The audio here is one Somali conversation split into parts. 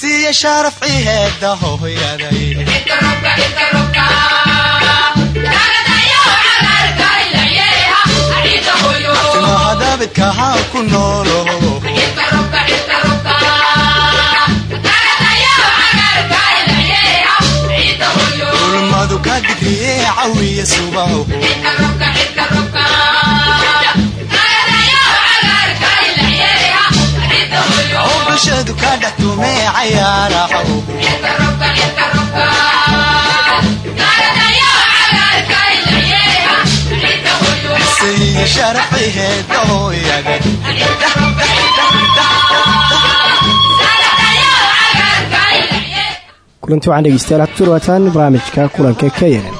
siiya sharafci heeda hooyaday timahadabidkahaa ku noolo ulmadu ka digriye cawiya subaho bulshadu ka dhex tumee cayaaraha sayid sharaxaheeda hooyaga kulanti waxaan dhegeystayaal had ku dhawaataan barnaamijka kulanka knn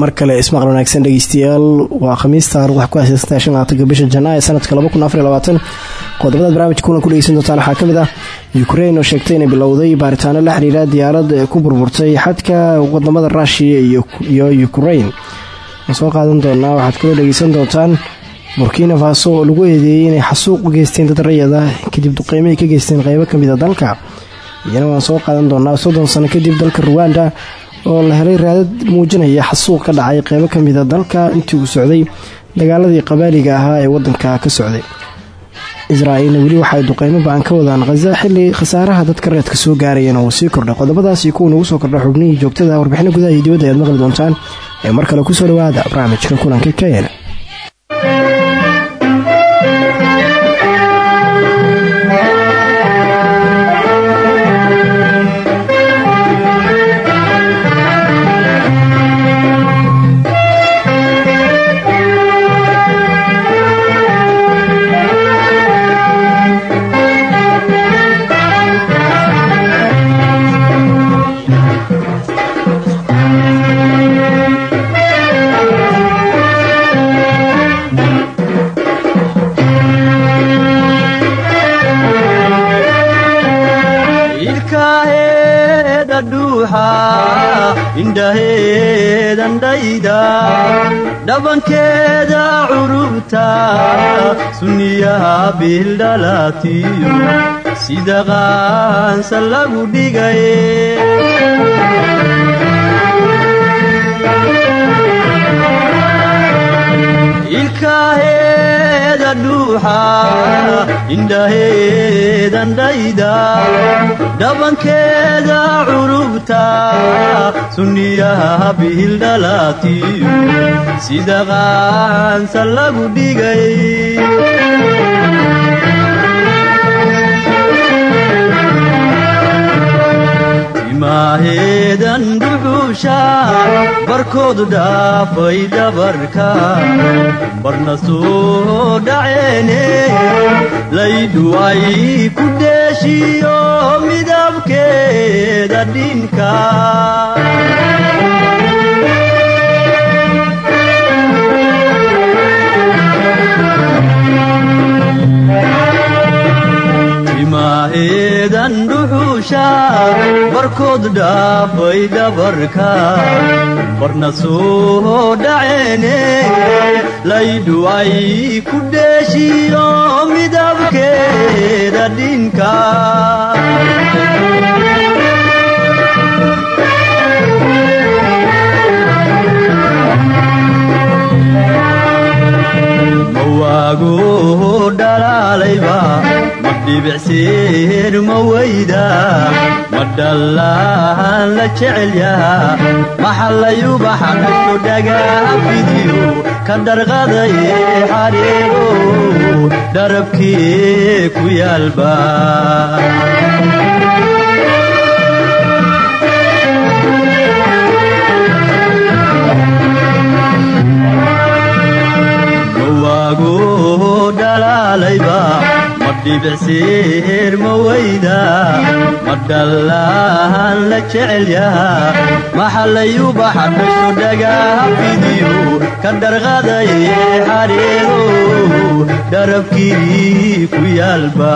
mar kale wanaagsan dhegeystayaal waa khamiista taarikh wax ku aaseysantahay shan labaatanka bisha janaayo sanadka qodobadaad barnaamijka kulan ku dhegeysan doontaan waxaa ka mid ah ukrein oo sheegtay inay bilowday baaritaano la xiriira diyaarad ku burburtay xadka waddamada ruushiya iyo ukrein waan soo qaadan doonaa waxaad kaloo dhegeysan doontaan burkina faso oo lagu eedeeyey inay xasuuq u geysteen dad rayada kadib duqeymo ay ka geysteen qeybo ka mid a dalka. Iyana waan soo qaadan doonaa soddon sano kadib dalka ruwanda oo la helay raadad muujinaya xasuuq ka dhacay qeybo kamida dalka intii uu socday dagaaladii qabaaliga ahaa ee wadanka ka socday. Israa'iilna weli waxaay duqeymo ba'an ka wadaan khaza xilli khasaaraha dadka reedka soo gaarayeen oo sii kordhay. Qodobadaasi kuwa nagu soo kordha xubnihii joogtada warbixino gudaha iyo dibadda ayaad maqli doontaan ee mar kale ku soo dhawaada barnaamijka kulanka keyana bildhalatiyo sida qaansa lagu dhigay ilkaheeda dhuuxa bihildhalatiyo sida qaansa lagu dhigay timaaheedan dhuxuusha barkoodu dhaafay dhabarka barna soo dhaceene laydhu ay ku dheeshiyo midabkeeda dhinka timaaheedan dhuxuusha barkood dhaafay dhabarka. Barna soo dhaceene laydhu ay ku dheeshiyo midabkeeda dhinka mawaago dhalaalayba ma dhibicsiin ma weyda la jecel yaha maxallayubaxadhayo dhagaafidiyo ka dharqaday xariigo dharabkii ku yaalba mawaago dhalaalayba ma dhibicsiir ma weyda ma dhallaan la jecel yaha maxallayubaxa dhasho dhagaha fidiyo ka dharqaday xadheedo dharabkii ku yaalba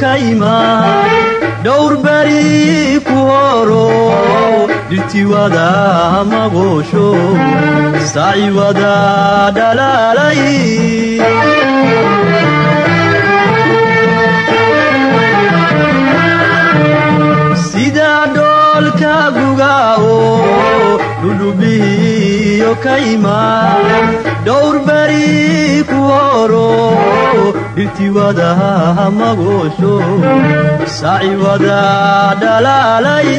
dhudhubihiyo kayma dhowr beri ku horo dhirtiwada magoosho saaciwada dhalaalay gugaawo dhudhubihiyo kayma dhowr beri ku horo dhirtiwada magoosho saaciwada dhalaalay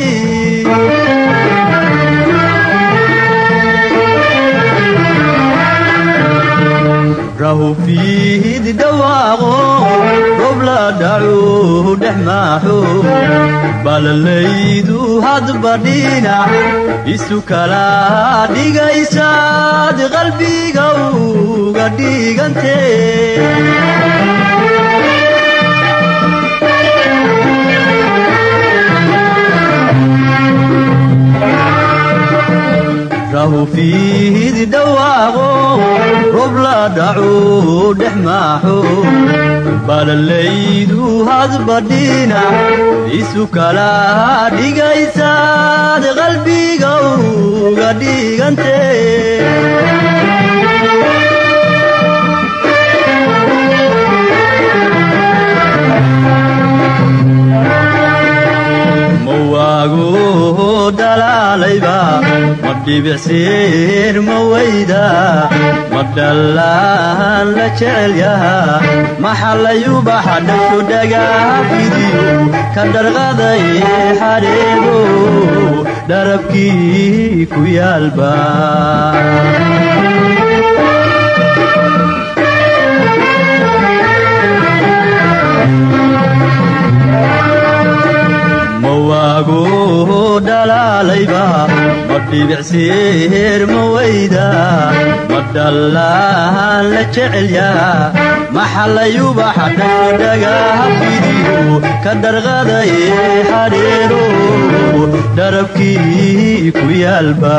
rahu fiihid dhawaaqo roob la dhacu dhex maaxo balalaydu hadba dhinac isu kala dhigaysaad qalbiga uga dhigante rahu fiihid dhawaaqo roob la dhacu dhex maaxo balalaydu hadba dhinac isu kala dhigaysaad qalbiga uga waago dhalaalayba ma dhibicsiir ma weyda ma dhallaan la jecel yaha maxallayubaxa dhasho dhagaha fidiyo ka dharqaday xadheedo dharabkii ku yaalba ma waago dhalaalayba ma ma weyda ma la jecel yaha maxallayubaxa dhasho dhagaha fidiyo ka dharqaday xadheero dharabkii ku yaalba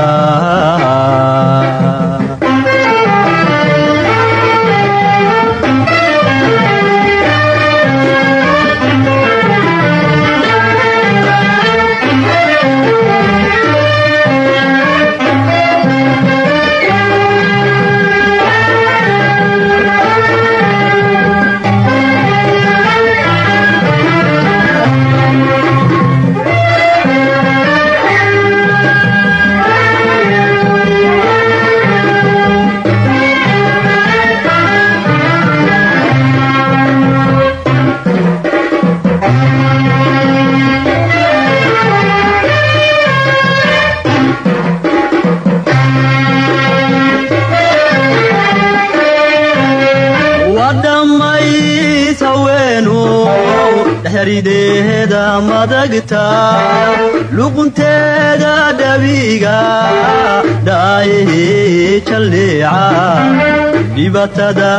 dhibatada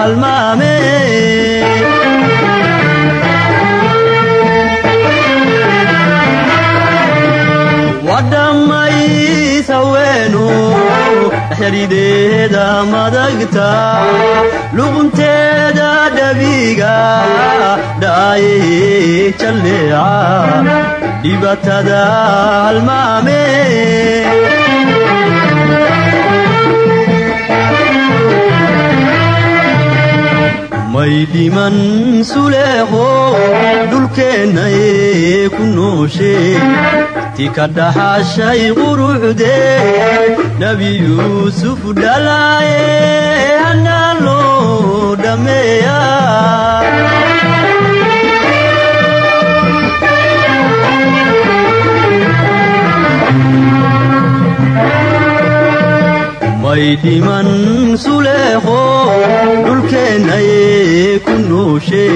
halmaame wadhammays haweenu xidhideeda madagta luqunteeda dhabiga dhibatada halmaame may dhiman suleeqo dhulkeennay ku nooshe ti ka dhaxashay quruxde nebi yuusuf dhalaaye hanaa loo dhammeeya may dhiman suleeqo dhulkeennay ku nooshe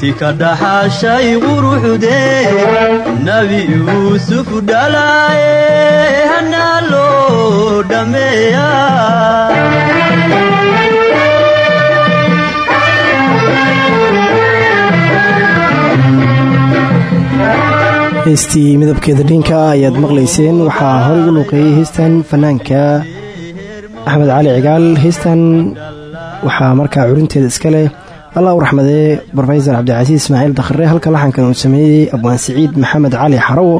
ti ka dhaxashay quruxde nebi yuusuf dhalaaye hanaa loo dhammeeya heestii midabkeeda dhinka ayaad maqlayseen waxaa horey u luuqeeyey heestan fanaanka axmed cali cigaal heestan waxaa markaa curinteeda iska leh. Allah u raxmadee rofesor cabdicasiis ismaaciil dakhre halka laxankan uu sameeyey abwaan siciid maxamed cali xarawo.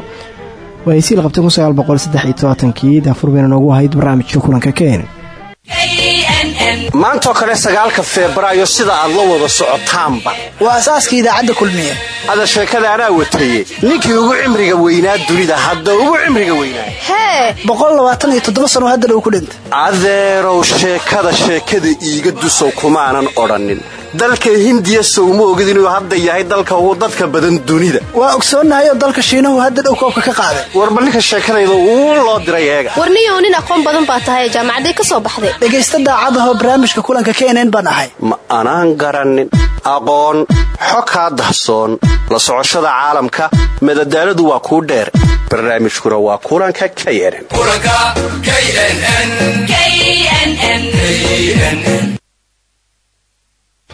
Waa heysii la qabtay kii daafur bayna noogu ahayd barnaamijka kulanka keen maantoo kale sagaalka febraayo sida aad la wada socotaanba. Waa asaaska idaacadda kulmiye. Hada sheekada anaa wataye ninkii ugu cimriga weynaa dunida hadda ugu cimriga weynaa. Hee! Sano haddana uu ku dhintay. Adeerow sheekada sheekada iiga dusow kumaanan odhannin dalka hindiya sowma ogid inuu hadda yahay dalka ugu dadka badan dunida. Waa ogsoonnahay oo dalka shiinahu hadda dhow koobka ka qaaday. Warba ninka sheekadayda uu loo diray eega. Warniyow nin aqoon badan baa tahay jaamacaday ka soo baxday. Dhegaysta daacadahoo barnaamijka kulanka knn baan ahay. Ma anaan garannin aqoon xo kaa dahsoon la socoshada caalamka madadaaladu waa kuu dheer. Barnaamijkuna waa kulanka knn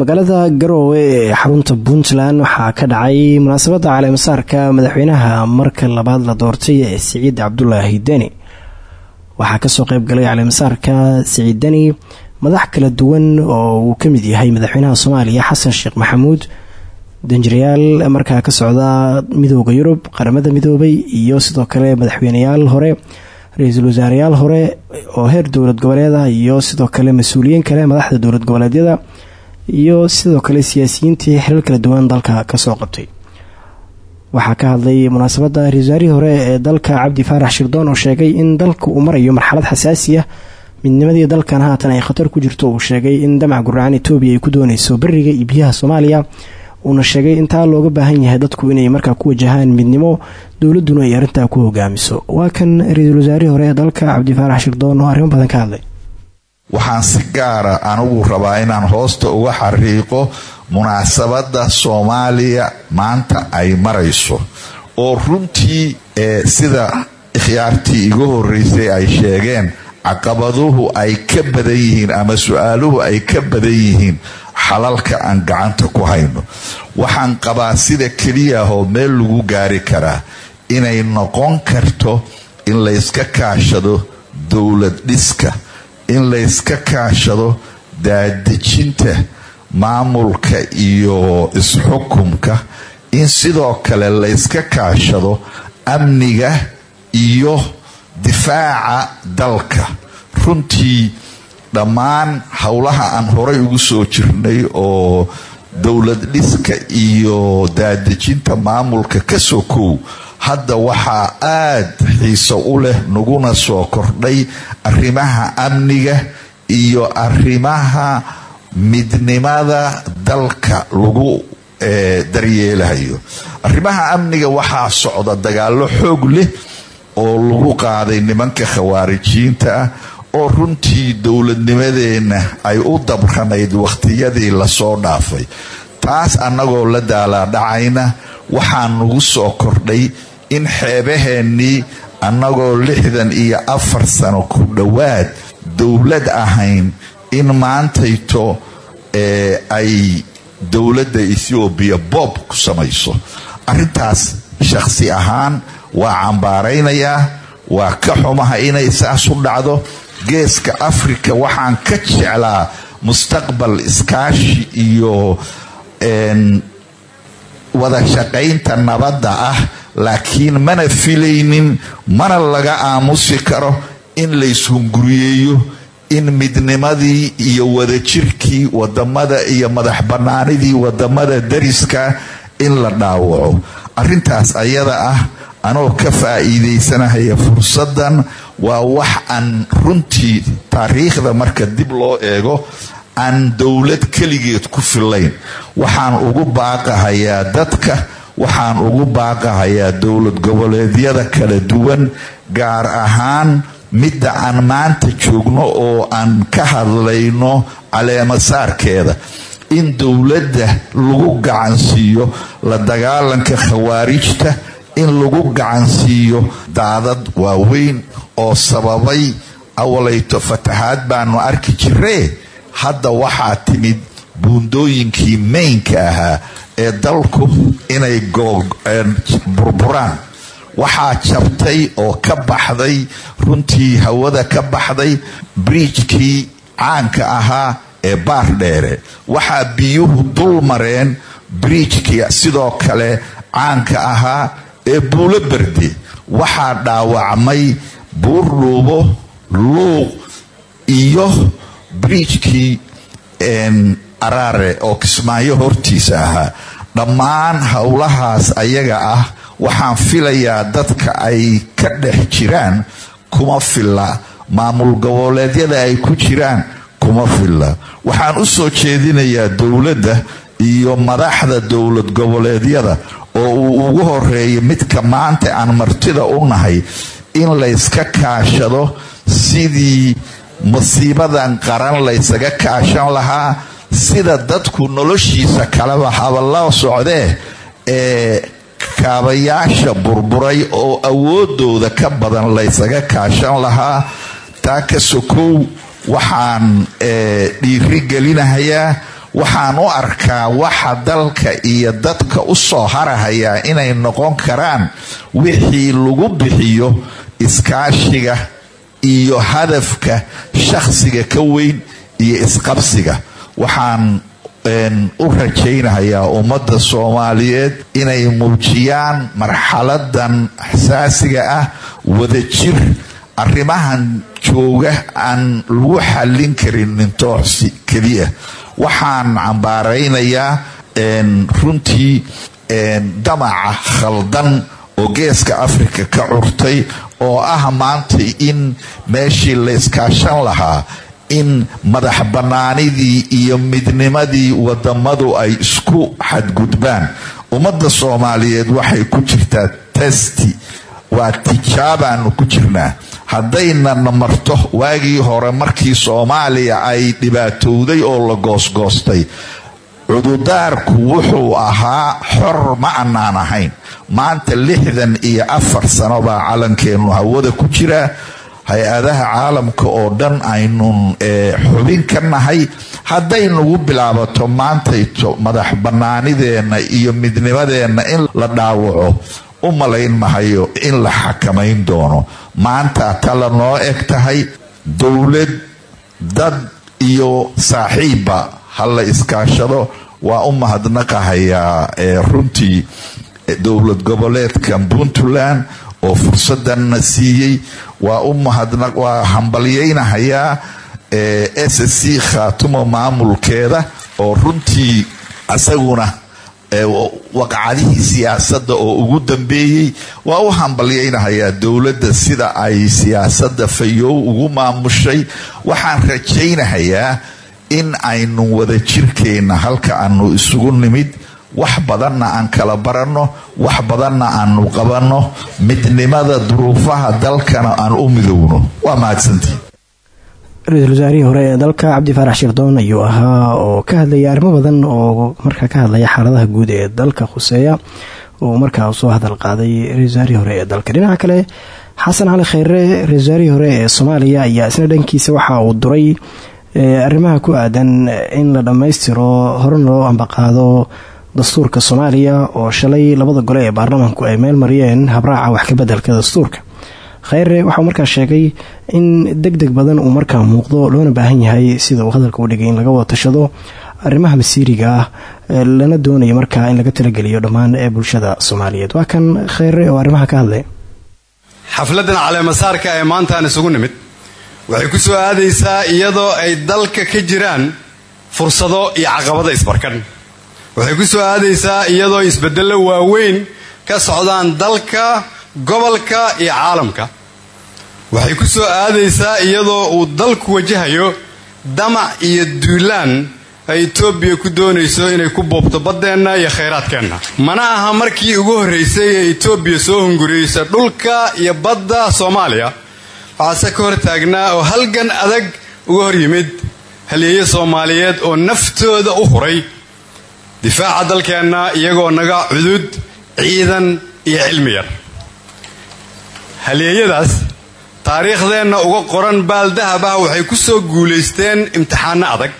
magaalada garoowe ee xarunta puntland waxaa ka dhacay munaasabadda caleemasaarka madaxweynaha marka labaad la doortay ee siciid cabdulaahi deni. Waxaa ka soo qeyb galay caleemasaarka siciid deni madax kala duwan oo uu ka mid yahay madaxweynaha soomaaliya xasan sheekh maxamuud danjirayaal markaa ka socda midooda yurub qaramada midoobay iyo sidoo kale madaxweyneyaal hore ra'iisul wasaareyaal hore oo heer dowlad goboleeda iyo sidoo kale mas'uuliyiin kale madaxda dowlad goboleedyada iyo sidoo kale siyaasiyiintii xilal kala duwan dalka ka soo qabtay. Waxaa ka hadlay munaasabadda ra'isul wasaarihii hore ee dalka cabdi faarax shirdoon oo sheegay in dalka uu marayo marxalad xasaasi ah midnimadii dalkan haatan ay khatar ku jirto uu sheegay in damac guracaan etoobiya ay ku dooneyso beriga iyo biyaha soomaaliya. Uuna sheegay intaa looga baahan yahay dadku inay markaa ku wajahaan midnimo dowladuna ay arrintaa ku hogaamiso. Waa kan ra'iisul wasaarihii hore ee dalka cabdi faarax shirdoon oo arrimo badan ka hadlay waxaan si gaara anigu rabaa inaan hoosta uga xariiqo munaasabadda soomaaliya maanta ay marayso. Oo runtii ee sida ikhyaartii iga horeysay ay sheegeen caqabaduhu ay ka badan yihiin ama su'aaluhu ay ka badan yihiin xalalka aan gacanta ku hayno. Waxaan qabaa sida keliyahoo meel lagu gaari karaa inay noqon karto in layska kaashado dowlad dhiska in layska kaashado daadejinta maamulka iyo isxukumka in sidoo kale layska kaashado amniga iyo difaaca dalka. Runtii dhammaan howlaha aan horay ugu soo jirnay oo dowlad dhiska iyo daadejinta maamulka ka sokow hadda waxaa aad xiiso u leh naguna soo kordhay arrimaha amniga iyo arrimaha midnimada dalka lagu daryeelayo arrimaha amniga waxaa socda dagaalo xoog leh oo lagu qaaday nimanka khawaarijiinta ah oo runtii dowladnimadeenna ay u dabranayd wakhtiyadii la soo dhaafay. Taas annagoo la daalaadhacayna waxaa nagu soo kordhay in xeebaheennii annagoo lixdan iyo afar sano ku dhowaad dowlad ahayn in maantayto ee ay dowladda ethoobiya boob ku samayso. Arrintaas shakhsi ahaan waa cambaaraynayaa waa ka xumaha inay saas u dhacdo. Geeska afrika waxaan ka jeclaa mustaqbal iskaashi iyo wada shaqaynta nabadda ah laakiin mana filaynin mana laga aamusi karo in layshunguriyeeyo in midnimadii iyo wadajirkii waddamada iyo madax banaanidii waddamada dariska in la dhaawaco. Arintaas ayada ah anoo ka faa'iidaysanahaya fursadan waa wax aan runtii taariikhda marka dib loo eego aan dowlad keligeed ku filayn waxaan ugu baaqahayaa dadka waxaan ugu baaqahayaa dowlad goboleedyada kala duwan gaar ahaan midda aan maanta joogno oo aan ka hadlayno caleemasaarkeeda. In dowladda lagu gacansiiyo la dagaalanka khawaarijta in lagu gacansiiyo daadad waaweyn oo sababay awalayto fataxaad baanu arki jiree hadda waxaa timid buundooyinkii maynka ahaa ee dalku inay burburaan. Waxaa jabtay oo ka baxday runtii hawada ka baxday briijkii caanka ahaa ee baar dheere. Waxaa biyuhu dul mareen briijkii sidoo kale caanka ahaa ee buulo berde waxaa dhaawacmay buurdhuubo luuq iyo briijkii araare oo kismaayo hortiisa ahaa. Dhammaan howlahaas ayaga ah waxaan filayaa dadka ay ka dhex jiraan kuma filla. Maamul goboleedyada ay ku jiraan kuma filla. Waxaan u soo jeedinayaa dowladda iyo madaxda dowlad goboleedyada oo uu ugu horreeya midka maanta aan martida u nahay in layska kaashado sidii masiibadan qaran laysaga kaashan lahaa sida dadku noloshiisa kaleba haballa socdee ee kaabayaasha burburay oo awoodooda ka badan laysaga kaashan lahaa. Taa ka sokow waxaan dhiiri gelinahayaa waxaan u arkaa waxa dalka iyo dadka u soo harahayaa inay noqon karaan wixii lagu bixiyo iskaashiga iyo hadafka shakhsiga ka weyn iyo isqabsiga. Waxaan u rajaynahayaa ummadda soomaaliyeed inay muujiyaan marxaladan xasaasiga ah wadajir arrimahan jooga aan lagu xallin karin nintooxsi keliya. Waxaan cambaaraynayaa runtii damaca khaldan oo geeska afrika ka curtay oo ah maanta in meeshii layskaashan lahaa in madax bannaanidii iyo midnimadii wadamadu ay isku xadgudbaan. Ummadda soomaaliyeed waxay ku jirtaa testi waa tijaabaanu ku jirnaa. Haddaynan marto waagii hore markii soomaaliya ay dhibaatowday oo la goosgoostay cududaarku wuxuu ahaa xor ma annaan ahayn. Maanta lixdan iyo afar sano calankeennu hawada ku jira. Hay'adaha caalamka oo dhan aynun xubin ka nahay. Hadday nagu bilaabato maantayto madax bannaanideenna iyo midnimadeenna in la dhaawaco u malayn mahayo in la xakamayn doono. Maanta tala noo eg tahay dowlad dad iyo saaxiibba ha la iskaashado waa u mahadnaqahayaa runtii dowlad goboleedka puntland oo fursadanna siiyey. Waa u mahadnaq waa hambalyaynahayaa s c khaatumo maamulkeeda oo runtii isaguna waqcadihii siyaasadda oo ugu dambeeyey waa u hambalyaynahayaa dowladda sida ay siyaasadda fayow ugu maamushay. Waxaan rajaynahayaa in aynu wada jirkeenna halka aanu isugu nimid wax badanna aan kala baranno wax badanna aanu qabanno midnimada duruufaha dalkana aan u midowno. Waa mahadsantii ra'iisul wasaarihii hore ee dalka cabdi faarax sheekdoon ayuu ahaa oo ka hadlayay arrimo badan oo markaa ka hadlaya xaaladaha guud ee dalka khuseeya oo markaa soo hadal qaaday ra'isul wasaarihii hore ee dalka. Dhinaca kale xasan cali kheyre ra'isul wasaarihii hore ee soomaaliya ayaa isna dhankiisa waxa uu duray arrimaha ku aadan in la dhammaystiro horena loo ambaqaado dastuurka soomaaliya oo shalay labada gole ee baarlamaanku ay meel mariyeen habraaca wax kabeddelka dastuurka. Kheyre waxauu markaa sheegay in deg deg badan uu markaa muuqdo loona baahan yahay sida uu hadalka u dhigay in laga wada tashado arrimaha masiiriga ah lana doonayo markaa in laga talageliyo dhammaan ee bulshada soomaaliyeed. Waa kan kheyre oo arrimaha ka hadlay. Xafladan caleemasaarka ee maantaan isugu nimid waxay ku soo aadaysaa iyadoo ay dalka ka jiraan fursado iyo caqabada isbarkan. Waxay ku soo aadaysaa iyadoo isbeddello waaweyn ka socdaan dalka gobolka iyo caalamka. Waxay ku soo aadaysaa iyadoo uu dalku wajahayo damac iyo duulaan ay etoobiya ku doonayso inay ku boobto baddeenna iyo khayraadkeenna. Mana aha markii ugu horraysay ee etoobiya soo hunguriyeysa dhulka iyo badda soomaaliya waxaase ka hor taagnaa oo halgan adag uga hor yimid halyeeyo soomaaliyeed oo naftooda u huray. Difaaca dalkeenna iyagoo naga cudud ciidan iyo cilmi yar. Halyeeyadaas taariikhdeenna uga qoran baaldahab ah waxay ku soo guulaysteen imtixaanno adag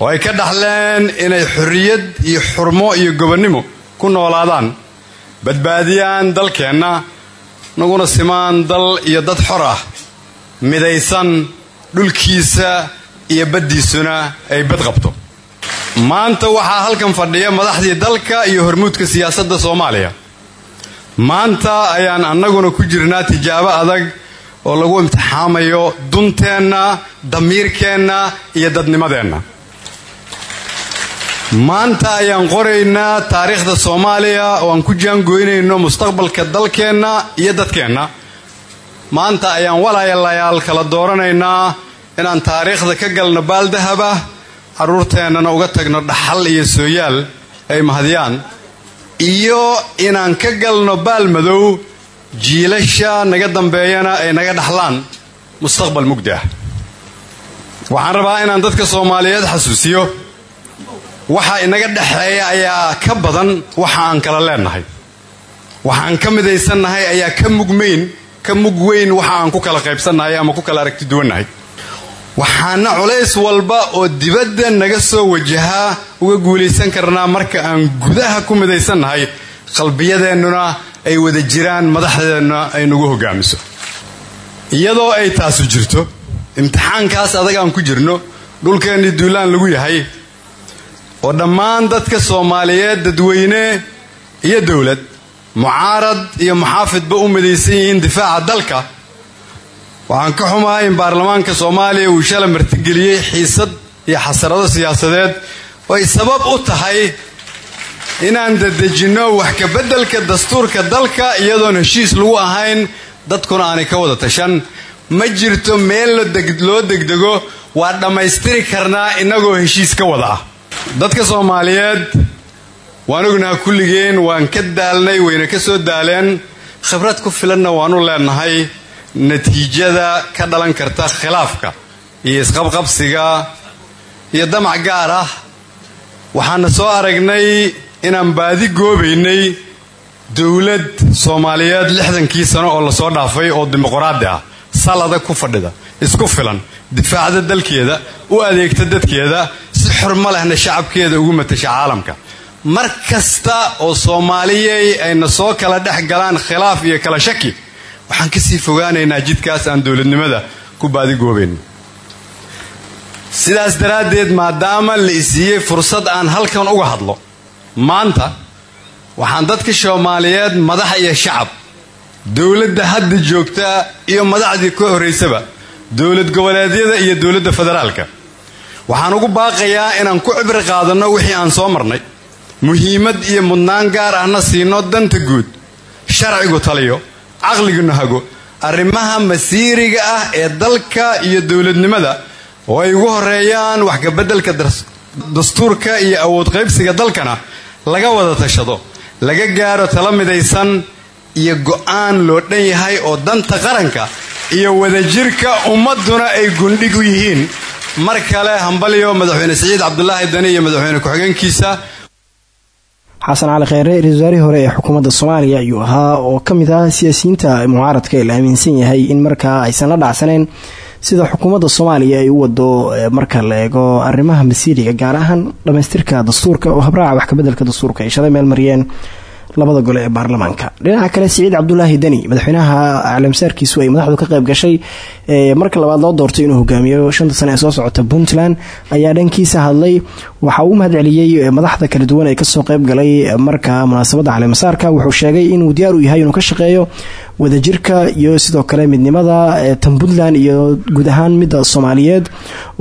oo ay ka dhaxleen inay xorriyad iyo xurmo iyo gobonnimo ku noolaadaan badbaadiyaan dalkeenna naguna simaan dal iyo dad xor ah. Midaysan dhulkiisa iyo baddiisuna ay bad qabto. Maanta waxaa halkan fadhiya madaxdii dalka iyo hormuudka siyaasadda soomaaliya. Maanta ayaan annaguna ku jirnaa tijaabo adag oo lagu imtixaamayo dunteenna damiirkeenna iyo dadnimadeenna maanta ayaan qoraynaa taariikhda soomaaliya oo aan ku jaangoynayno mustaqbalka dalkeenna iyo dadkeenna. Maanta ayaan walaalayaal kala dooranaynaa inaan taariikhda ka galno baaldahaba carruurteennana uga tagno dhaxal iyo sooyaal ay mahadiyaan. Iyo inaan ka galno baalmadow jiilasha naga dambeeyana ay naga dhaxlaan. Mustaqbal mugdi ah waxaan rabaa inaan dadka soomaaliyeed xasuusiyo waxa inaga dhexeeya ayaa ka badan waxa aan kala leennahay waxa aan ka midaysannahay ayaa ka mugmayn ka mug weyn waxa aan ku kala qaybsannahay ama ku kala aragti duwannahay. Waxaana culays walba oo dibadda naga soo wajahaa uga guulaysan karnaa marka aan gudaha ku midaysannahay qalbiyadeennuna ay wada jiraan madaxdeenna ay nagu hogaamiso. Iyadoo ay taasu jirto imtixaankaas adag aan ku jirno dhulkeennii duulaan lagu yahay oo dhammaan dadka soomaaliyeed dadweyne iyo dowlad mucaarad iyo muxaafidba u midaysan yihiin difaaca dalka. Waxaan ka xumahay in baarlamaanka soomaaliya uu shala martigeliyey xiisad iyo xasarado siyaasadeed oo ay sabab u tahay inaan dadejinno wax kabeddelka dastuurka dalka iyadoon heshiis lagu ahayn dadkuna aanay ka wada tashan. Ma jirto meel loo degdego waa dhammaystiri karnaa innagoo heshiis ka wada ah dadka soomaaliyeed waan ognaha kulligeen waan ka daalnay wayna ka soo daaleen. Khibrad ku filanna waanu leenahay natiijada ka dhalan karta khilaafka iyo isqabqabsiga iyo damac gaar ah. Waxaana soo aragnay inaan baadi goobaynay dowlad soomaaliyeed lixdankii sano oo la soo dhaafay oo dimuqraadi ah. Salada ku fadhida isku filan difaacda dalkeeda u adeegta dadkeeda si xurmo lehna shacabkeeda ugu matasha caalamka. Mar kasta oo soomaaliyey ayna soo kala dhex galaan khilaaf iyo kala shaki waxaan ka sii fogaanaynaa jidkaas aan dowladnimada ku baadigoobayno sidaas daraaddeed maadaama la isiiyey fursad aan halkan uga hadlo maanta waxaan dadka soomaaliyeed madax iyo shacab dowladda hadda joogta iyo madaxdii ka horaysaba dowlad goboleedyada iyo dowladda federaalka waxaan ugu baaqayaa inaan ku cibri qaadanno wixii aan soo marnay. Muhiimad iyo mudnaan gaar ahna siino danta guud. Sharcigu taliyo caqliguna hago arrimaha masiiriga ah ee dalka iyo dowladnimada oo ay ugu horeeyaan wax kabeddelka dastuurka iyo awood qaybsiga dalkana laga wada tashado laga gaaro tala midaysan iyo go'aan loo dhan yahay oo danta qaranka iyo wadajirka ummadduna ay gundhig u yihiin mar kale hambalyo madaxweyne siciid cabdulaahi dani iyo madaxweyne ku-xigeenkiisa. Xasan cali kheyre ra'isul wasaarihii hore ee xukuumadda soomaaliya ayuu ahaa oo ka mid ah siyaasiyiinta mucaaradka ee la aaminsan yahay in markaa aysan la dhacsaneyn sida xukuumadda soomaaliya ay u wado marka la eego arrimaha masiiriga gaar ahaan dhamaystirka dastuurka oo habraaca wax kabeddelka dastuurka ay shalay meel mariyeen labada gole ee baarlamaanka. Dhinaca kale siciid cabdulaahi deni madaxweynaha caalamsaarkiisu ay madaxdu ka qayb gashay marka labaad loo doortay inuu hogaamiyo shanta sane ee soo socota puntland ayaa dhankiisa hadlay waxa uu mahad celiyey madaxda kala duwan ee ka soo qayb galay marka munaasabadda caleemasaarka wuxuu sheegay inuu diyaar u yahay inuu ka shaqeeyo wadajirka iyo sidoo kale midnimada tan puntland iyo guud ahaan midda soomaaliyeed.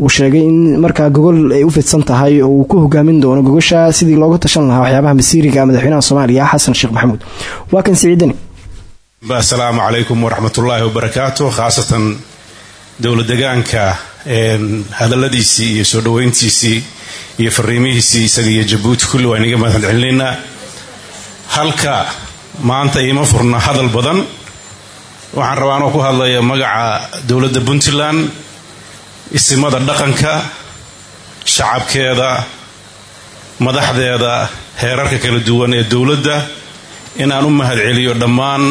Uu sheegay in markaa gogol ay u fidsan tahay uu ku hogaamin doono gogosha sidii looga tashan lahaa waxyaabaha masiiriga madaxweynaha soomaaliya xasan sheekh maxamuud. Waa kan siciidani asalaamu calaykum waraxmatullaahi wabarakaatu khaasatan dowla degaanka hadaladiisii iyo soo dhoweyntiisii iyo fariimihiisii isaga iyo jabuuti kulli waa inaga mahad celinaynaa halka maanta iima furna hadal badan. Waxaan rabaa anoo ku hadlaya magaca dowladda puntland isimada dhaqanka shacabkeeda madaxdeeda heerarka kala duwan ee dowladda. Inaan u mahad celiyo dhammaan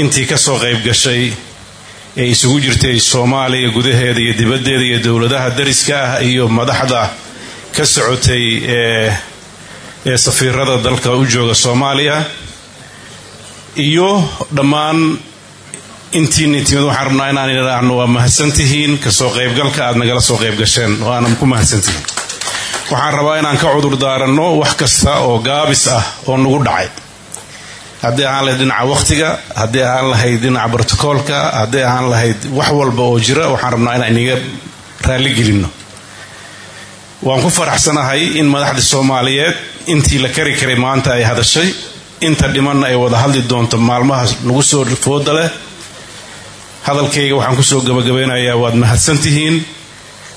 intii ka soo qayb gashay ee isugu jirtay soomaaliya gudaheeda iyo dibaddeeda iyo dowladaha dariska ah iyo madaxda ka socotay ee safiirada dalka u jooga soomaaliya iyo dhammaan intiini timid waxaan rabnaa inaan idhaahno waa mahadsantihiin ka soo qaybgalka aad nagala soo qayb gasheen waana ku mahadsantihiin. Waxaan rabaa inaan ka cudur daaranno wax kasta oo gaabis ah oo nagu dhacay. Haddii ahaan lahayd dhinaca wakhtiga haddii ahaan lahayd dhinaca brotocoolka haddii ahaan lahayd wax walba oo jira waxaan rabnaa inaan iniga raalligelinno waan ku faraxsanahay in madaxdii soomaaliyeed intii la kari karay maanta ay hadashay. Inta dhimanna ay wada hadli doonto maalmaha nagu soo fooda leh. Hadalkayga waxaan ku soo gabagabeynayaa waad mahadsantihiin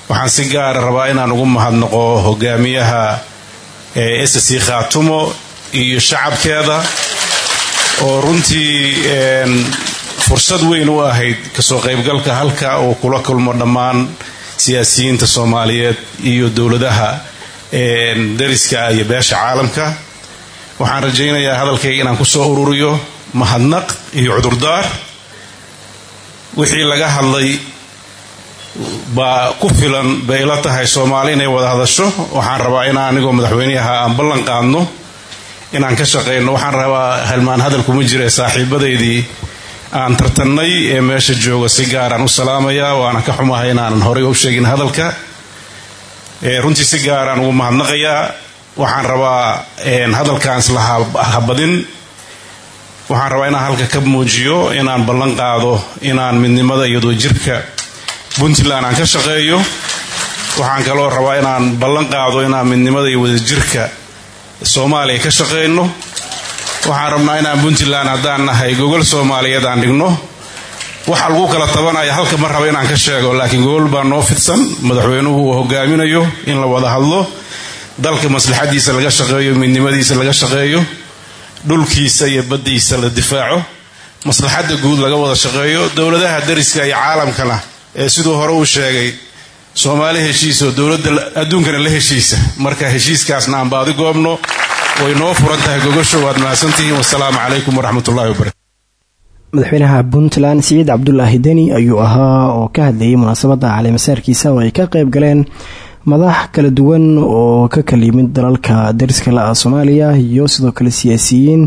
waxaan si gaara rabaa inaan ugu mahadnaqo hogaamiyaha ee s c khaatumo iyo shacabkeeda. Oo runtii fursad weyn u ahayd ka soo qaybgalka halka uu kula kulmo dhammaan siyaasiyiinta soomaaliyeed iyo dowladaha dariska iyo beesha caalamka. Waxaan rajaynayaa hadalkayga inaan ku soo ururiyo mahadnaq iyo cudurdaar. Wixii laga hadlay baa ku filan bay ila tahay soomaali inay wada hadasho. Waxaan rabaa inaan anigoo madaxweynaha aan ballan qaadno inaan ka shaqayno waxaan rabaa halmaan hadal kuma jira saaxiibadaydii aan tartannay ee meesha jooga si gaaraan u salaamaya waana ka xumahay inaanan horey u sheegin hadalka. Runtii si gaaraan ugu mahadnaqayaa waxaan rabaa hadalkaan isla waxaan rabaa inaan halka ka muujiyo inaan ballan qaado inaan midnimada iyo wadajirka puntland aan ka shaqeeyo. Waxaan kaloo rabaa inaan ballan qaado inaan midnimada iyo wadajirka soomaaliya ka shaqeyno waxaan rabnaa inaan puntland haddaan nahay gogol soomaaliyeed aan dhigno. Waxa lagu kala tabanaya halka ma raba inaan ka sheego laakiin gogol baa noo fidsan. Madaxweynuhu uu hogaaminayo in la wada hadlo. Dalka maslaxadiisa laga shaqeeyo midnimadiisa laga shaqeeyo dhulkiisa iyo baddiisa la difaaco. Maslaxadda guud laga wada shaqeeyo dowladaha dariska iyo caalamkana ee siduu hore uu sheegay soomaali heshiis oo dowladda adduunkana la heshiisa. Marka heshiiskaasna aan baadi goobno way noo furan gogosho waad mahadsantihiin. Wasalaamu calaykum waraxmatullahi wabarakatu madaxweynaha puntland siciid cabdulaahi deni ayuu ahaa oo ka hadlayay munaasabadda caleemasaarkiisa oo ay ka qayb galeen madax kala duwan oo ka kala yimid dalalka dariska la-ah soomaaliya iyo sidoo kale siyaasiyiin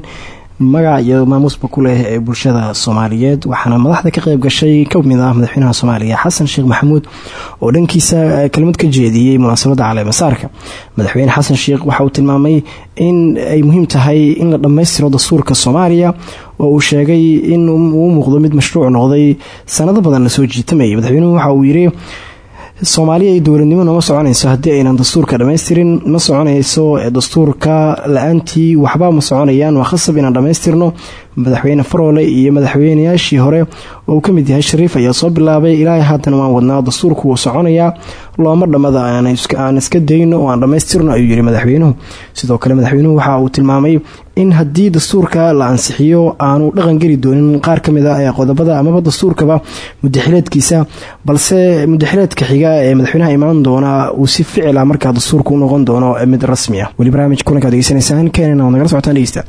magac iyo maamuusba ku leh ee bulshada soomaaliyeed waxaana madaxda ka qayb gashay ka ah madaxweynaha soomaaliya xasan sheekh maxamuud oo dhankiisa kelmad ka jeediyey munaasabadda caleemasaarka madaxweyne xasan sheekh waxa uu tilmaamay in ay muhiim tahay in la dhammaystiro dastuurka soomaaliya oo uu sheegay in uu muuqdo mid mashruuc noqday sanado badan la soo jiitamayay madaxweynuhu waxa uu yidhi soomaaliya iyo dowladnimo nooma soconayso haddii aynan dastuurka dhammaystirin ma soconayso dastuurka la'aantii waxba ma soconayaan. Waa khasab inaan dhammaystirno madaxweyne faroole iyo madaxweynayaashii hore. Oo uu ka mid yahay shariif ayaa soo bilaabay ilaahay haatan waan wadnaa dastuurku wuu soconayaa looma dhammada aan iska dayno oo aan dhammaystirno ayuu yihi madaxweynuhu. Sidoo kale madaxweynuhu waxa uu tilmaamay in haddii dastuurka la ansixiyo aanu dhaqan geli doonin. Qaar ka mid a ee qodobada amaba dastuurkaba mudaxileedkiisa balse mudaxileedka xiga ee madaxweynaha imaan doona uu si ficila markaa dastuurka u noqon doono mid rasmi ah. Weli barnaamij kulanka ad degeysanaysaan keenana waad socotaan dhegeysta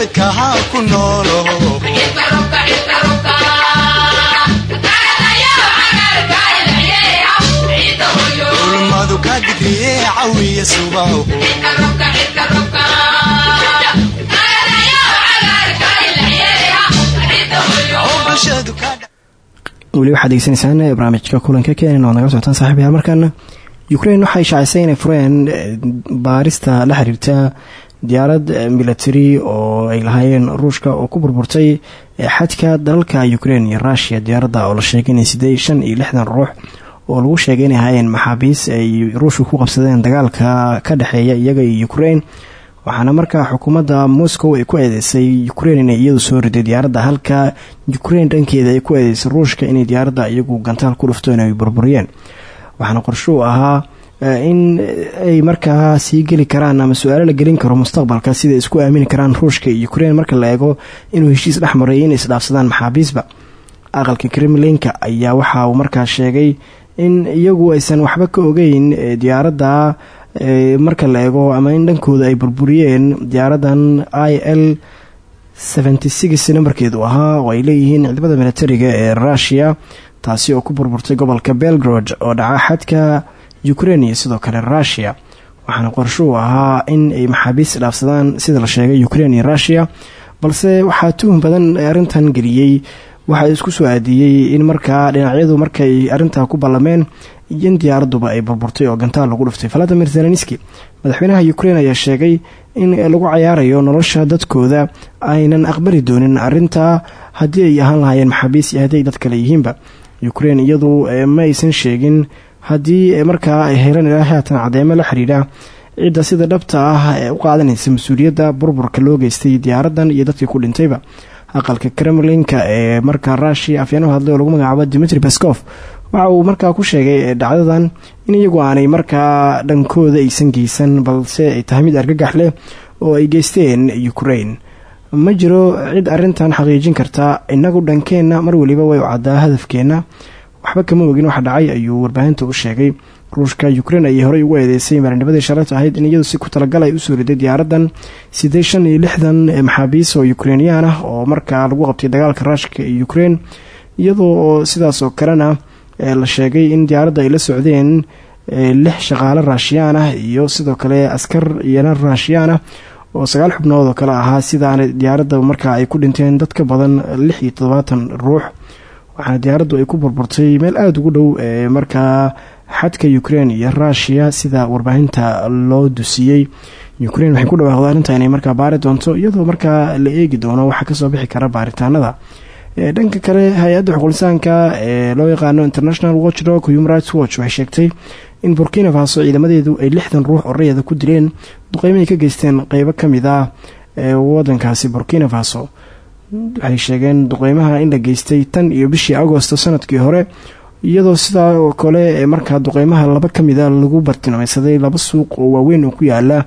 mahadabidkaha ku noolo ulmadu ka digriye cawiya subaho weli waxaad degeysanaysaan barnaamijka kulanka keenan waad nagala socotaan saaxiibayaal markaana ukraine waxay shaacisay inay fureen baarista la xiriirta diyaarad milatary oo ay lahaayeen ruushka oo ku burburtay xadka dalalka ukraine iyo rushia diyaaradda oo la sheegay inay sidee shan iyo lixdan ruux oo lagu sheegay inay ahaayeen maxaabiis ay ruushka ku qabsadeen dagaalka ka dhexeeya iyaga iyo ukraine. Waxaana markaa xukuumadda moscow ay ku eedeysay ukraine inay iyadu soo riday diyaaradda halka ukraine dhankeeda ay ku eedeysay ruushka inay diyaaradda iyagu gantaal ku dhufto inay burburiyeen. Waxaana qorsho u ahaa in ay markaa sii geli karaan ama su'aalo la gelin karo mustaqbalka sida isku aamini karaan ruushka iyo ukraine marka la eego inuu heshiis dhex inay isdhaafsadaan maxaabiisba. Aqalka kremlinka ayaa waxa uu markaa sheegay in iyagu aysan waxba ka ogeyn diyaaradda marka la eego ama in dhankooda ay burburiyeen diyaaradan i l nambarkeedu ahaa oo ay leeyihiin ciidamada militariga ee rushia taasi oo ku burburtay gobolka belgrod oo dhaca xadka ukraine iyo sidoo kale rushia waxaana qorsho u ahaa in ay maxaabiis dhaafsadaan sida la sheegay ukraine iyo rushia balse waxaa tuhun badan arrintan geliyey. Waxaa isku soo aadiyey in markaa dhinacyadu markay arrintaa ku ballameen in diyaaraduba ay burburtay oo gantaal lagu dhuftay. Valadimir zelenski madaxweynaha ukraine ayaa sheegay in lagu cayaarayo nolosha dadkooda aynan aqbali doonin arintaa haddii ay ahaan lahaayeen maxaabiis iyo haddii ay dad kale yihiinba. Ukraine iyadu ma aysan sheegin haddii markaa ay helan ilaa haatan cadeemo la xiriira cidda sida dhabta ah ee u qaadanaysa mas'uuliyadda burburka loo geystay diyaaradan iyo dadkii ku dhintayba. Aqalka kremlinka ee markaa rushia afyaan u hadlay oo lagu magacaabo dimitri baskof waxa uu markaa ku sheegay dhacdadan in iyagu aanay markaa dhankooda aysan geysan balse ay tahay mid argagax leh oo ay geysteen ukraine. Ma jiro cid arintan xaqiijin karta inagu dhankeenna mar weliba way u caddaa hadafkeenna waxba kama ogin waxa dhacay ayuu warbaahinta u sheegay. Ruushka ukraine ayay horey ugu eedeysay maalinimadii shalayta ahayd in iyadu si ku talagal ay u soo riday diyaaradan sidee shan iyo lixdan maxaabiis oo ukrainiyaan ah oo markaa lagu qabtay dagaalka ruushka iyo ukraine. Iyadoo oo sidaas oo kalena la sheegay in diyaaradda ay la socdeen lix shaqaale raashiyaan ah iyo sidoo kale askar iyana raashiyaan ah oo sagaal xubnood oo kale ahaa. Sidaana diyaaradda markaa ay ku dhinteen dad ka badan lix iyo toddobaatan ruux waxaana diyaaraddu ay ku burburtay meel aada ugu dhow ee markaa xadka ukraine iyo rushia sida warbaahinta loo dusiyey ukraine waxay ku dhawaaqda arrinta inay markaa baari doonto iyadoo markaa la eegi doono waxa ka soo bixi kara baaritaanada dhanka kale hay'adda xuquulisaanka ee loo yaqaano international watchdog human rights watch waxay sheegtay in burkina faso ciidamadeedu ay lixdan ruux oo rayada ku dileen duqeymaay ka geysteen qeybo ka mid ah wadankaasi burkina faso waxay sheegeen duqeymaha in la geystay tan iyo bishii agosto sannadkii hore iyadoo sidaa oo kale markaa duqeymaha laba kamida lagu bartilmaameysaday laba suuq oo waaweyn oo ku yaalla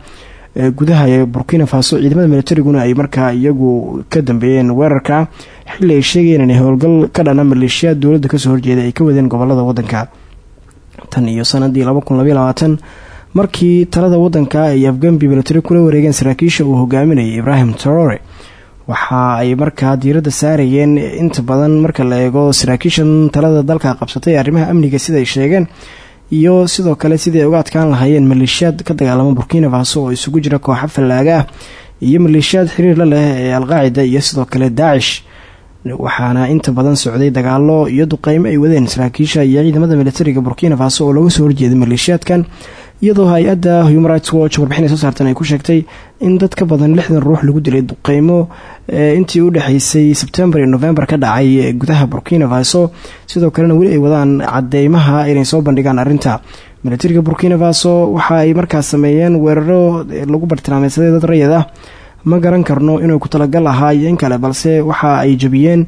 gudaha burkina faso ciidamada militariguna ay markaa iyagu ka dambeeyeen weerarka xilli ay sheegayeen inay howlgal ka dhana maleeshiyaad dowladda ka soo horjeeda ay ka wadeen gobollada wadanka tan iyo sanadii markii talada wadanka ay afgambi militari kula wareegeen saraakiisha uu hogaaminayay ibrahim traore waxa ay markaa diiradda saarayeen inta badan marka la eego saraakiishan talada dalka qabsatay arrimaha amniga sida ay sheegeen iyo sidoo kale sidii ay uga adkaan lahaayeen maleeshiyaad ka dagaalama burkina faso oo isugu jira kooxa fallaaga ah iyo maleeshiyaad xiriir la leh ee alqaacida iyo sidoo kale daacish waxaana inta badan socday dagaalo iyo duqeymo ay wadeen saraakiisha iyo ciidamada militariga burkina faso oo looga soo horjeeday maleeshiyaadkan iyadoo hay'adda human rights watch warbixin ay soo saartan ay ku sheegtay in dad ka badan lixdan ruux lagu dilay duqeymo intii u dhexeysay sebtembar iyo novembar ka dhacay gudaha burkina faso. Sidoo kalena weli ay wadaan cadeymaha inay soo bandhigaan arrinta. Milatariga burkina faso waxa ay markaas sameeyeen weeraro lagu bartilmaameysaday dad rayid ah ma garan karno inuu ku talagal ahaa iyo in kale balse waxa ay jabiyeen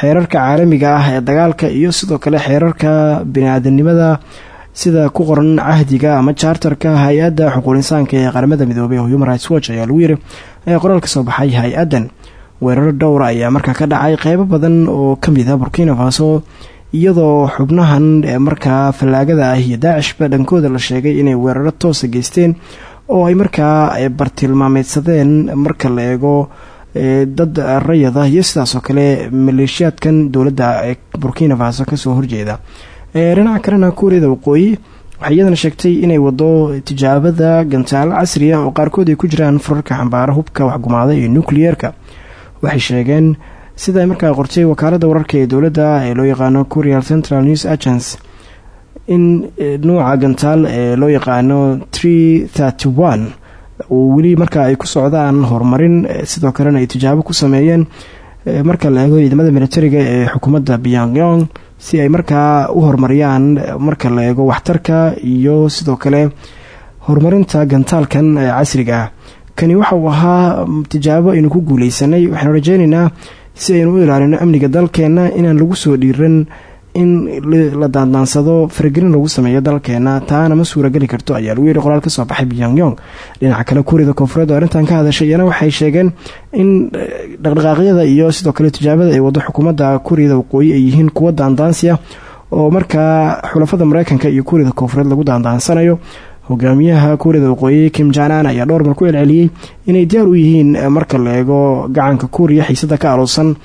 xeerarka caalamiga ah ee dagaalka iyo sidoo kale xeerarka bini-aadanimada sida ku qoran cahdiga ama charterka hay'adda xuquuq insaanka ee qaramada midoobay oo human rights watch ayaa lagu yiri ee qoraal ka soo baxay hay'addan. Weeraro dhowra ayaa markaa ka dhacay qeybo badan oo ka mid ah burkina faso iyadoo xubnahan markaa fallaagada ah iyo daacishba dhankooda la sheegay inay weeraro toosa geysteen oo ay markaa bartilmaameydsadeen marka la eego dad rayad ah iyo sidaas oo kale maleeshiyaadkan dowladda ee burkina faso ka soo horjeeda dhinaca kalena kuuriyada waqooyi waxay iyadana sheegtay inay wado tijaabada gantaalo casri ah oo qaarkood ay ku jiraan furarka xambaara hubka waxgumaada ee nucleyeerka waxay sheegeen sida ay markaa qortay wakaalada wararka ee dowladda ee loo yaqaano courial central news agence. In nuuca gantaal ee loo yaqaano tree thirty one oo weli markaa ay ku socdaan horumarin sidoo kalena ay tijaabo ku sameeyeen marka la eego ciidamada militariga ee xukuumadda pyongyong si ay markaa u horumariyaan marka la eego waxtarka iyo sidoo kale horumarinta gantaalkan ee casriga ah. Kani waxa uu ahaa tijaabo aynu ku guuleysanay waxaanu rajeyneynaa si aynu u ilaalino amniga dalkeena inaan lagu soo dhiiran in la daandaansado faragelin lagu sameeyo dalkeena taana ma suurageli karto ayaa lagu yidhi qoraal ka soo baxay pyongyong dhinaca kale kuuriyada koonfureed oo arrintan ka hadashay iyana waxay sheegeen in dhaqdhaqaaqyada iyo sidoo kale tijaabada ay wado xukuumadda kuuriyada waqooyi ay yihiin kuwo daandaansiya oo markaa xulafada mareykanka iyo kuuriyada koonfureed lagu daandaansanayo hogaamiyaha kuuriyada waqooyi kim janan ayaa dhowr mar ku celceliyey inay diyaar u yihiin marka la eego gacanka kuuriya xiisada ka aloosan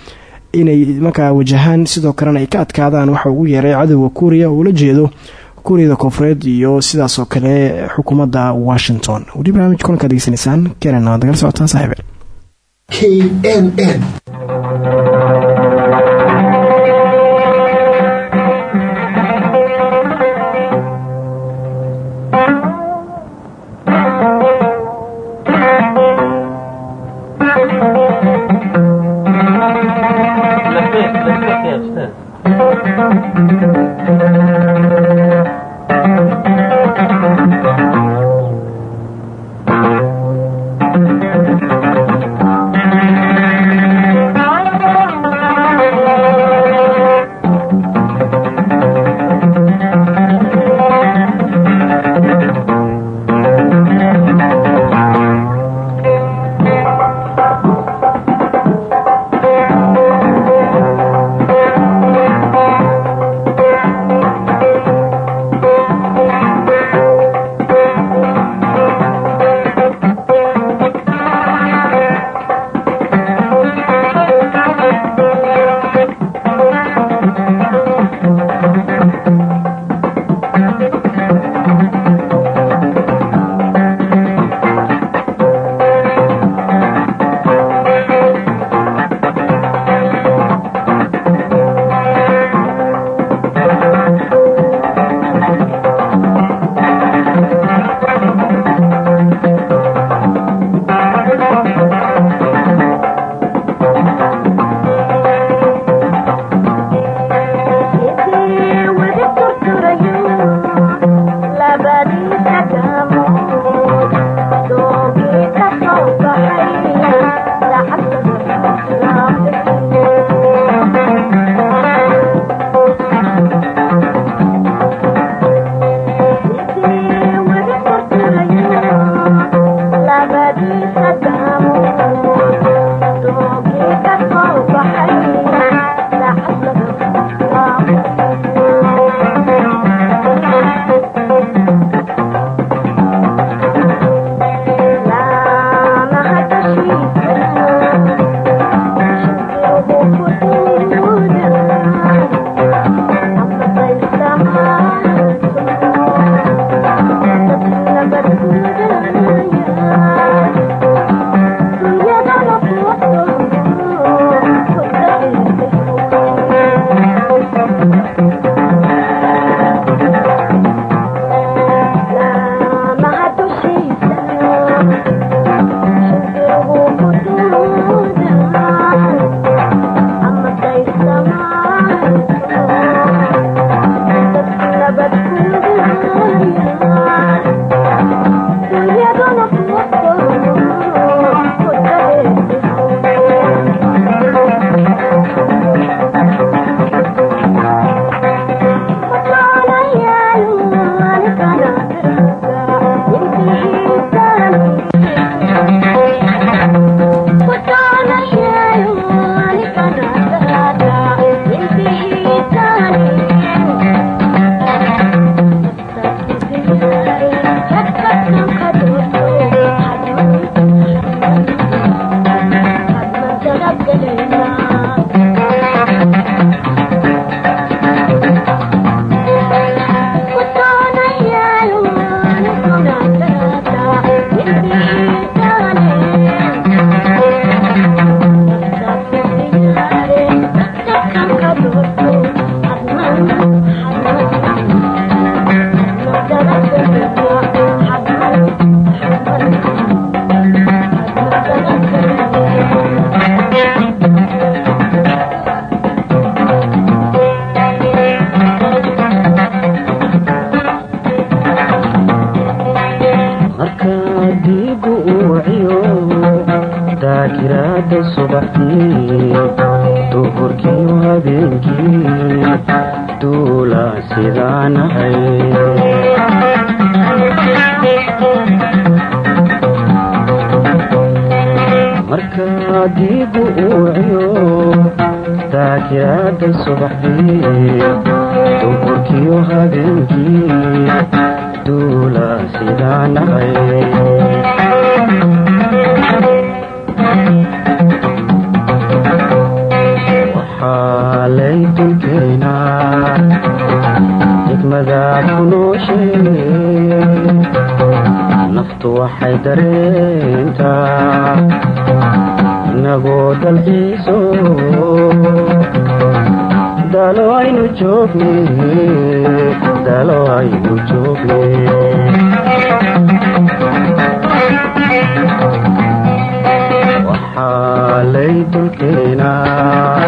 inay markaa wajahaan sidoo kalena ay ka adkaadaan waxa ugu yeeray cadowga kuuriya oo ula jeedo kuuriyada koonfureed iyo sidaasoo kale xukuumadda washington. Weli barnaamij kulankaad degeysanaysaan keenana waad nagala socotaan saaxiibeel k n Thank you. Inagoo dalxiiso dalo aynu joogne dalo aynu joogne waxaalay dulkeenaa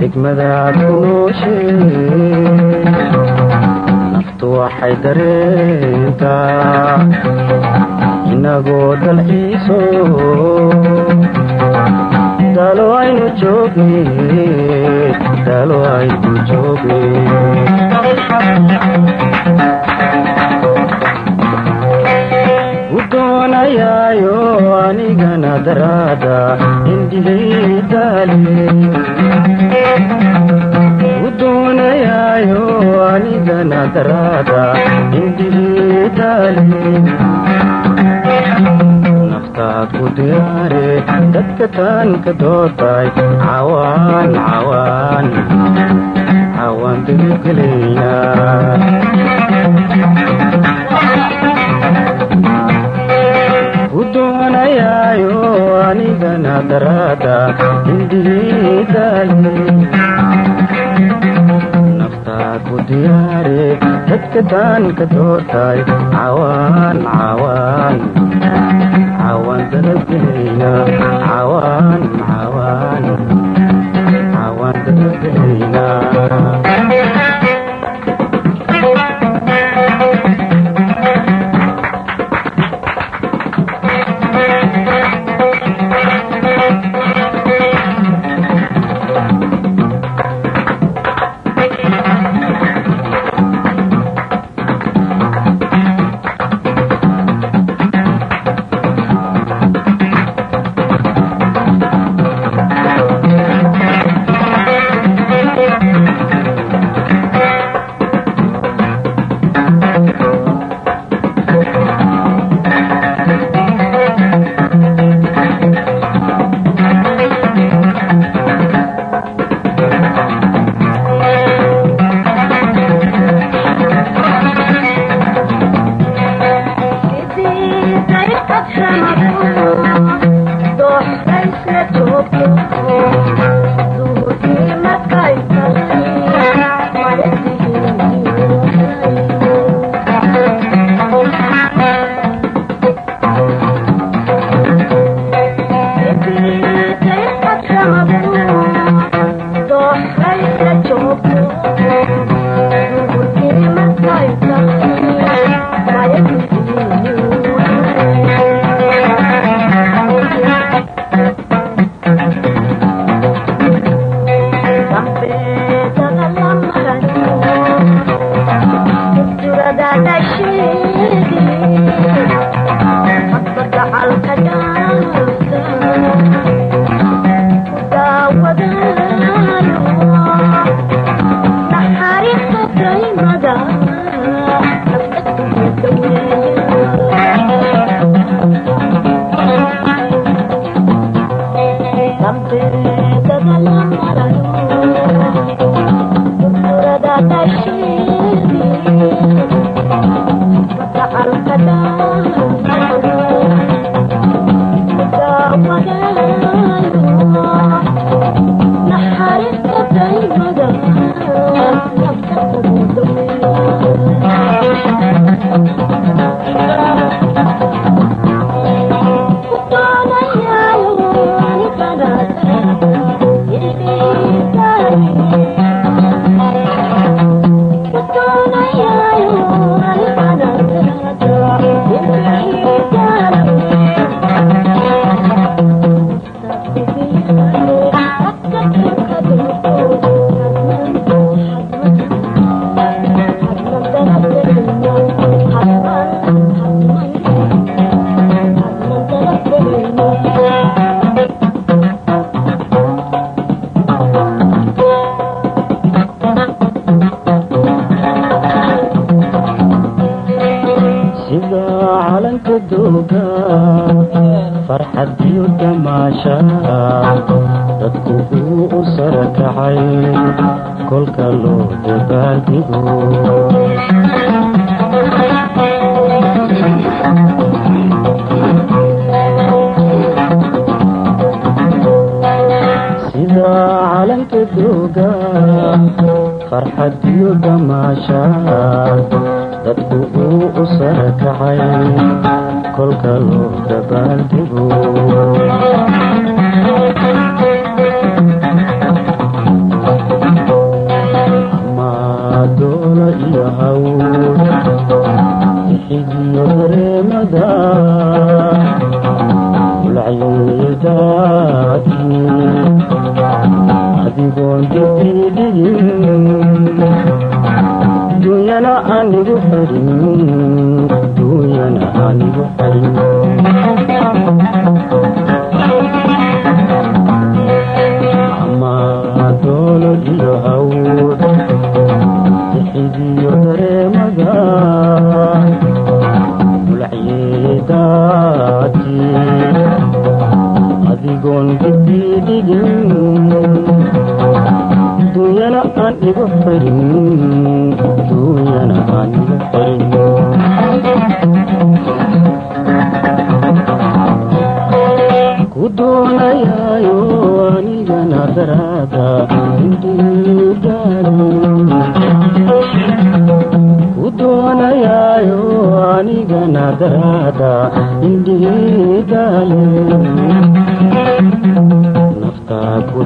degmadaad ku nooshe naftu waxay dareentaa inagoo dalxiiso dalo aynu joogne dalo aynu joogne u doonayaayo anigana daraada indhigaydaale u doonayaayo anigana daraada indhigaydaale naftaa ku diyaare dadka taanka dooday cawaan cawaan cawaan diyaare dadka doortay cawaan cawaan cawaan dalagelayna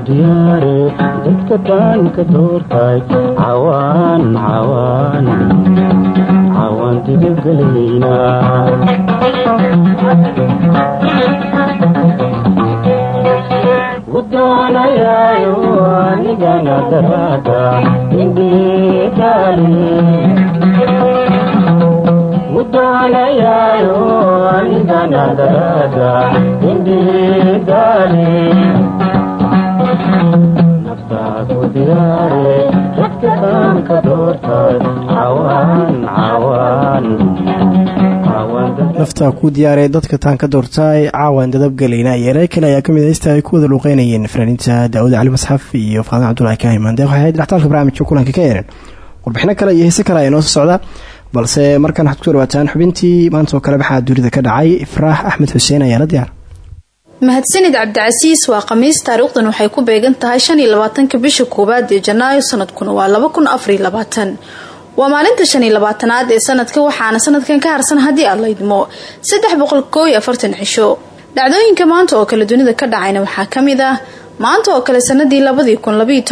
diyaare dadka daanka doortay cawaan cawaan cawaan digagelayna ku doonayaayo anigana naftaa ku diyaare dadka ku taan ka doortaay caawan dadabgelayna yeeray kale ayaa ka mid haysta ay ku wada luuqeynayeen fanaaniinta daawud cali masxaf iyo faadin cabdulahi kaahimaan deeq waxay dhextaalka barnaamijka kulanka ka yeereen warbixino kale iyo heese kale ayaa noo soo socda balse markaan waxaad ku soo dhawaataan xubintii maanta oo kale maxaa dunida ka dhacay ifraax axmed xuseen ayaa la diyaar mahadsanid cabdicasiis waa khamiis taariikhdan waxay ku beegan tahay shan iyo bisha koowaad ee janaayo sanadkuna waa laba kun afariyo labaatan. Waa maalinta shan iyo labaatanaad ee sanadka waxaana sanadkan ka harsan haddii aad laydmo saddex boqol cisho. Dhacdooyinka maanta oo kale dunida ka dhacayna waxaa ka mid ah maanta oo kale sanadii labadii kun labaiyo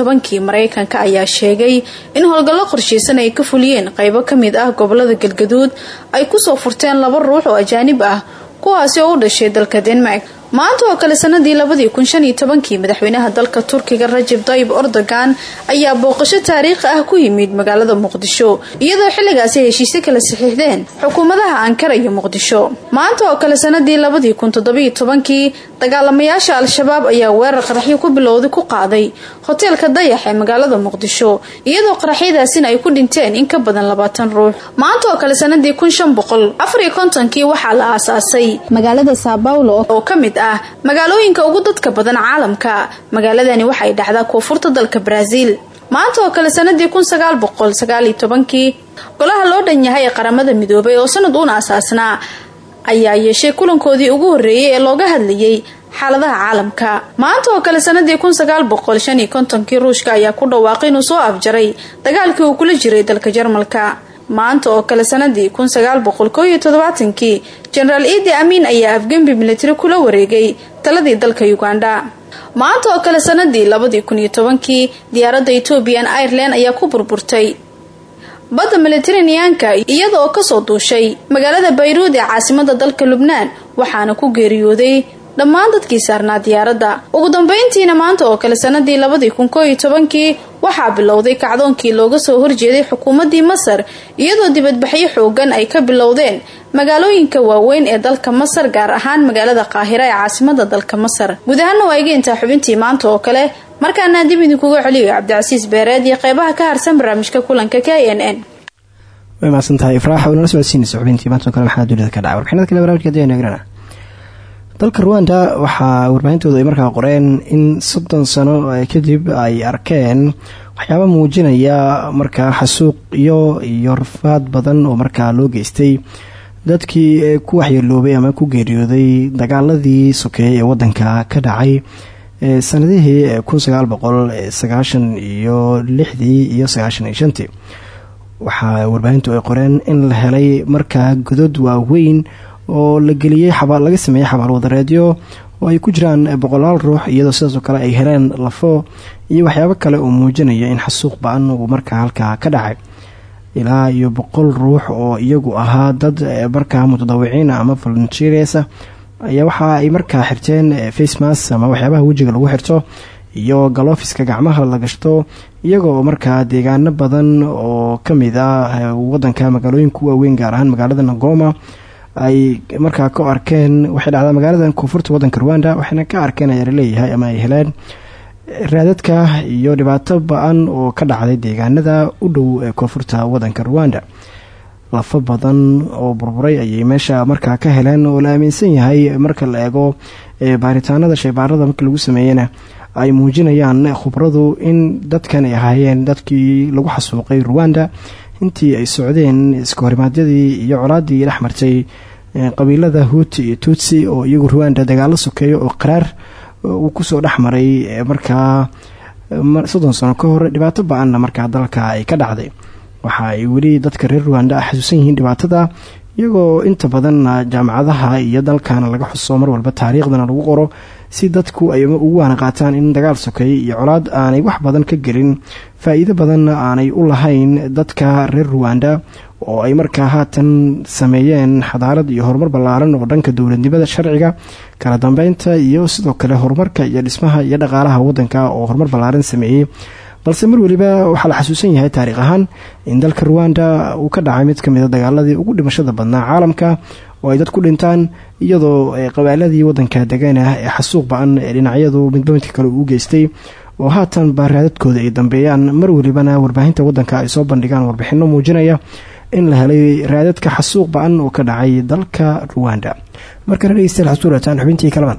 ayaa sheegay in howlgallo qorsheysan ay ka fuliyeen qeybo ka mid ah gobollada galgaduud ay ku soo furteen laba ruux oo ajaanib ah kuwaasi oo u dhashay dalka denmark maanta oo kale sanadii labadii kun tobankii madaxweynaha dalka turkiga rajab tayib erdogan ayaa booqasho taariikhi ah ku yimid magaalada muqdisho iyadoo xilligaasi heshiisyo kala saxiixdeen xukuumadaha ankara iyo muqdisho. Maanta oo kale sanadii labadii kun toddobiyo tobankii dagaalamayaasha al-shabaab ayaa weerar qaraxyo ku bilowday ku qaaday hoteelka dayax ee magaalada muqdisho iyadoo qaraxyadaasina ay ku dhinteen in ka badan labaatan ruux. Maanta oo kale sanadii kun shan waxaa la aasaasay magaalada saabawlo oo ka mid ah magaalooyinka ugu dadka badan caalamka. Magaaladani waxay dhacdaa koonfurta dalka brazil. Maanta oo kale sanadii kun sagaal boqol sagaaliyo tobankii golaha loo dhan yahay ee qaramada midoobay oo sanad uuna asaasnaa ayaa yeeshay kulankoodii ugu horreeyay ee looga hadlayay xaaladaha caalamka. Maanta oo kale sanadii kun sagaal boqol shan iyo kontonkii ruushka ayaa ku dhawaaqay inuu soo afjaray. Dagaalkii uu kula jiray dalka jarmalka maanta oo kale sanadii kun sagaal boqol koo iyo jenaraal iidi amiin ayaa afgembi militari kula wareegay taladii dalka uganda. Maanta oo kale sanadii labadii kun iyo tobankii diyaaradda ethoobian ireland ayaa ku burburtay. Badda militaraneanka iyada oo ka soo duushay magaalada bayruud ee caasimada dalka lubnaan waxaana ku geeriyooday dhammaan dadkii saarnaa diyaaradda. Ugu dambeyntiina maanta oo kale sanadii labadii kun tobankii waxaa bilowday kacdoonkii looga soo horjeeday xukuumaddii masar iyadoo dibadbaxyo xoogan ay ka bilowdeen. Magaalooyinka waaweyn ee dalka masar gaar ahaan magaalada qaahira ee caasimada dalka masar. Guud ahaana waa xubintii maanta oo kale. Markaana dib idinkuga celiyo cabdicasiis beereed iyo qeybaha ka harsan barnaamijka kulanka k n n. Way ifraax oo nala socodsiinaysa xubintii maanta oo kale maxaa dunida ka dhacay warbixinada kale barnamijka haddii egrana dalka ruwanda waxaa warbaahintooda ay markaa qoreen in soddon sano kadib ay arkeen waxyaaba muujinaya markaa xasuuq iyo iyo rafaad badan oo markaa loo geystay. Dadkii ku waxyeeloobay ama ku geeriyooday dagaaladii sokeeye ee wadanka ka dhacay sanadihii kun sagaal boqol sagaashan iyo lixdii iyo sagaashan iyo shantii. Waxaa warbaahintu ay qoreen in la helay markaa godod waaweyn oo la geliyey laga sameeyey xabaal wadareedyo oo ay ku jiraan boqolaal ruux iyadoo sidaasoo kale ay heleen lafo iyo waxyaabo kale oo muujinaya in xasuuq ba'an uu markaa halkaa ka dhacay. Ilaa iyo boqol ruux oo iyagu ahaa dad markaa mutadawiciina ama volunteeresa ayaa waxa ay markaa xirteen facemas ama waxyaabaha wejiga lagu xirto iyo galofiska gacmaha la gashto iyagoo markaa deegaano badan oo ka mid ah wadanka magaalooyinka waaweyn gaar ahaan magaalada nagoma ay markaa ka arkeen waxay dhacdaa magaalada koonfurta wadanka rwanda waxayna ka arkeen ayaa la leeyahay ama ay heleen raadadka iyo dhibaato ba'an oo ka dhacday deegaanada u dhow ee koonfurta wadanka rwanda. Lafo badan oo burburay ayay meesha markaa ka heleen oo la aaminsan yahay marka la eego baaritaanada shaybaarada markii lagu sameeyena ay muujinayaan khubradu in dadkan ay ahaayeen dadkii lagu xasuuqay rwanda intii ay socdeen iskahorimaadadii iyo colaadii dhex martay qabiilada huuti iyo tutsi oo iyagu rwanda dagaalo sokeeyo oo qaraar uu ku soo dhex maray markaa soddon sano ka hor dhibaato ba'anna markaa dalka ay ka dhacday. Waxa ay weli dadka reer rwanda xasuusan yihiin dhibaatada iyagoo inta badanna jaamacadaha iyo dalkana laga xuso mar walba taariikhdana lagu qoro si dadku ay ugu waana qaataan in dagaal sokeeye iyo colaad aanay wax badan ka gelin. Faa-iido badanna aanay u lahayn dadka reer ruwanda oo ay markaa haatan sameeyeen xadaarad iyo horumar ballaaran oo dhanka dowladnimada sharciga kala dambeynta iyo sidoo kale horumarka iyo dhismaha iyo dhaqaalaha wadanka oo horumar ballaaran sameeyey balse mar weliba waxaa la xasuusan yahay taariikh ahaan in dalka ruwanda uu ka dhacay mid kamida dagaaladii ugu dhimashada badnaa caalamka oo ay dad ku dhintaan iyadoo qabaaladii wadanka deganah ee xasuuq ba'an ee dhinacyadu midba midka kale uu geystay oo haatan baaraadadkooda ay dambeeyaan. Mar welibana warbaahinta wadanka ay soo bandhigaan warbixino muujinaya in la helay raadadka xasuuq ba'an oo ka dhacay dalka ruwanda markana dhegeystayaal xasuulataan xubintii kalaban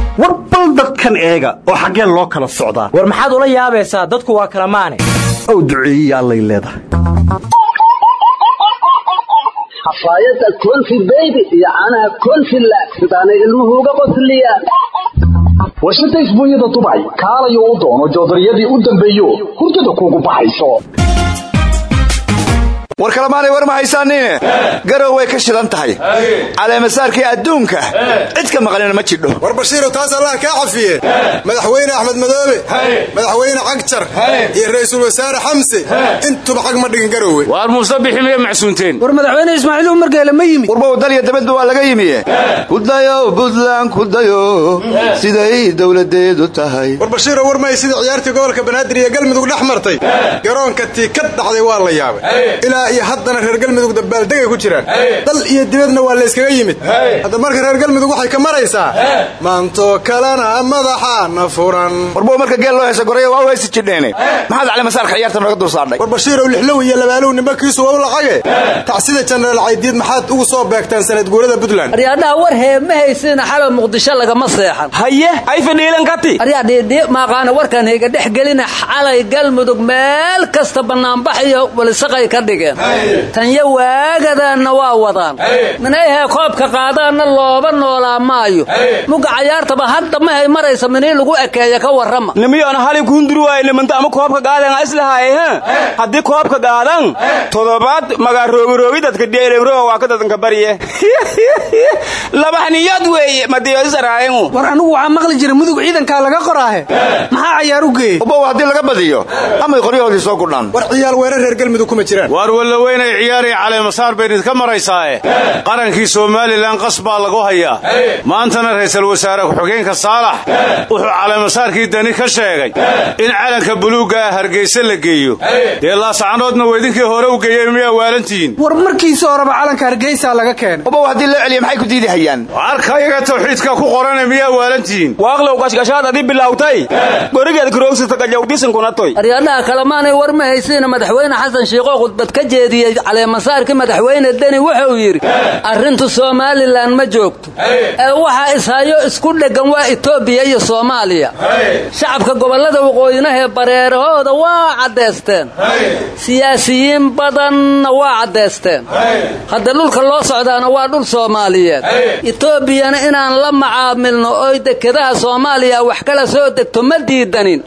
war bal dadkan eega oo xaggeen loo kala socdaa. War maxaad ula yaabaysaa? Dadku waa kala maane. Ow duceeyiya allay leedahay. Xafaayadda konfi beybi iyo caanaha konfi laag sidaanay ilmuhu uga qosliyaan warshada isbuunyada dubay kaalayo u doono joodariyadii u dambeeyo hurdada kuugu baxayso war kalemaanay war ma haysaaniine garow way ka shidan tahay caleemasaarkii adduunka cid ka maqlina ma jidho. War bashiirow taas allah kaa cafiye. Madaxweyne axmed madoobe madaxweyne cagjar iyo ra'iisul wasaare xamse. Intuba xag ma dhigin garowe waar muuse bixi miya macsuunteen. War madaxweyne ismaaciil umar geele ma yimid warbow dalya dabadba waa laga yimiye kudayo buntland kudayo siday dowladeedu tahay. War bashiirow war may sidii ciyaartii gobolka banaadir iyo galmudug dhex martay. Garoonka tii ka dhacday waa la yaabay. Ilaa iyo haddana reer galmudug dabaaldegay ku jiraan. Dal iyo dibadna waa layskaga yimid. Hadda marka reer galmudug waxay ka maraysaa. Maantoo kalena madaxaana furan. Warbow marka geel loo heysa goraya waa waysi jidheene. Maxaad caleemasaarka ciyaarta nooga dul saadhay? War bashiirow lixlow iyo labaalow nimbakiisu waa u lacage. Tacsida jenaraal caydiid maxaad ugu soo beegtaan sanad guurada puntland? Aryaadhaha war hee ma haysina xalal muqdisho lagama seexan. Haye ay fadhiilan kati aryaadhiidhii maaqaana warkan hayga dhex gelina xalay galmudug meel kasta bannaanbax iyo walisaqay ka dhigeen tanya waagadaanna waa wadaan. Minayhee koobka qaadaanna looba noolaa maayo. Muga cayaartaba hadda mahay maraysa minii lagu ekeeya ka warrama. Nimiyoona hali kuunduri waaye nimanta ama koobka qaadan islahaaye ha? Haddii koobka qaadan todobaad magaa roogiroogi dadka dheelenroga waa ka dadanka barye labaxniyad weeye madiyosaraayengu war anigu waxaa maqli jira mudug ciidankaa laga qoraahe maxaa cayaar u geeyey ubow haddii laga badiyo amay qoryahoodii soo gudhaan. War ciyaal weerar reer galmudug kuma jiraan waar wallaweynay ciyaaraya caleemasaar bayn idka maraysaae qarankii somalilan qas baa lagu hayaa. Maantana ra'iisul wasaare ku-xigeenka saalax wuxuu caleemasaarkii dani ka sheegay in calanka buluugga ah hargayse la geeyo. Dee laascanoodna weydinkii hore u geeyey miyaa waalantihiin? War markiisa horeba calanka hargeysaa laga keenay ubow haddii loo celiya maxay ku diidi hayaan? Arka iyaga tawxiidka ku qorane miyaa waalantihiin? Waaqlow gashgashaad adii bilowtay gorigeed karoogsata gajawdisinkunatoy aryadhaha kalemaanay war ma haysiina madaxweyne xasan shiiqoo khudbad ka jeediyey caleemasaarkii madaxweyne deni wuxuu yidhi arrintu somalilan ma joogto. Ee waxaa ishayo isku dheggan waa etoobiya iyo soomaaliya. Shacabka gobollada waqooyinahee bareerahooda waa caddaysteen. Siyaasiyiin badanna waa caddaysteen. Hadda dhulka loo socdaana waa dhul soomaaliyeed. Etoobiyana inaan la macaamilno oy dekedaha soomaaliya wax kala soo degto ma diidanin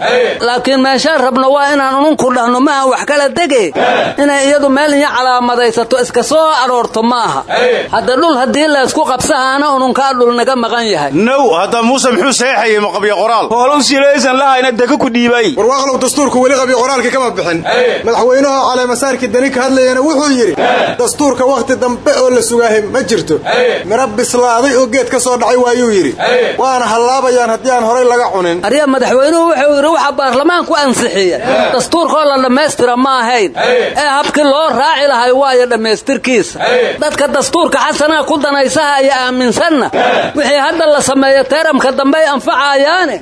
laakiin meeshaan rabno waa inaan ununku dhahno maaha wax kala dege inay iyadu meel iyo calaamadaysato iska soo aroorto maaha. Hadda dhul haddii laysku qabsahaana ununkaa dhul naga maqan yahay. Now hadda muuse muxuu seexayey maqabyo qoraal? Hoolow silaysan lahayna deka ku dhiibay. Warwaaqlow dastuurku weli qabyo qoraalkii kama bixin. Madaxweynaha caleemasaarkii dani ka hadlayana wuxuu yidhi dastuurka wakhti dambe oo la sugaahay ma jirto. Mira bislaaday oo geed ka soo dhacay waayuu yidhi waana hallaabayaan haddii aan horay laga cunin. Arya madaxweynuhu wuxuu yidhi waxa baarlamaanku ansixiya dastuurkoo la dhammaystira ma ahayn. Ee habkii loo raaci lahay waayo dhammaystirkiisa dadka dastuurka xasanaa ku danaysaha iyo aaminsanna wixii hadda la sameeyo teeramka dambey anfacayaane.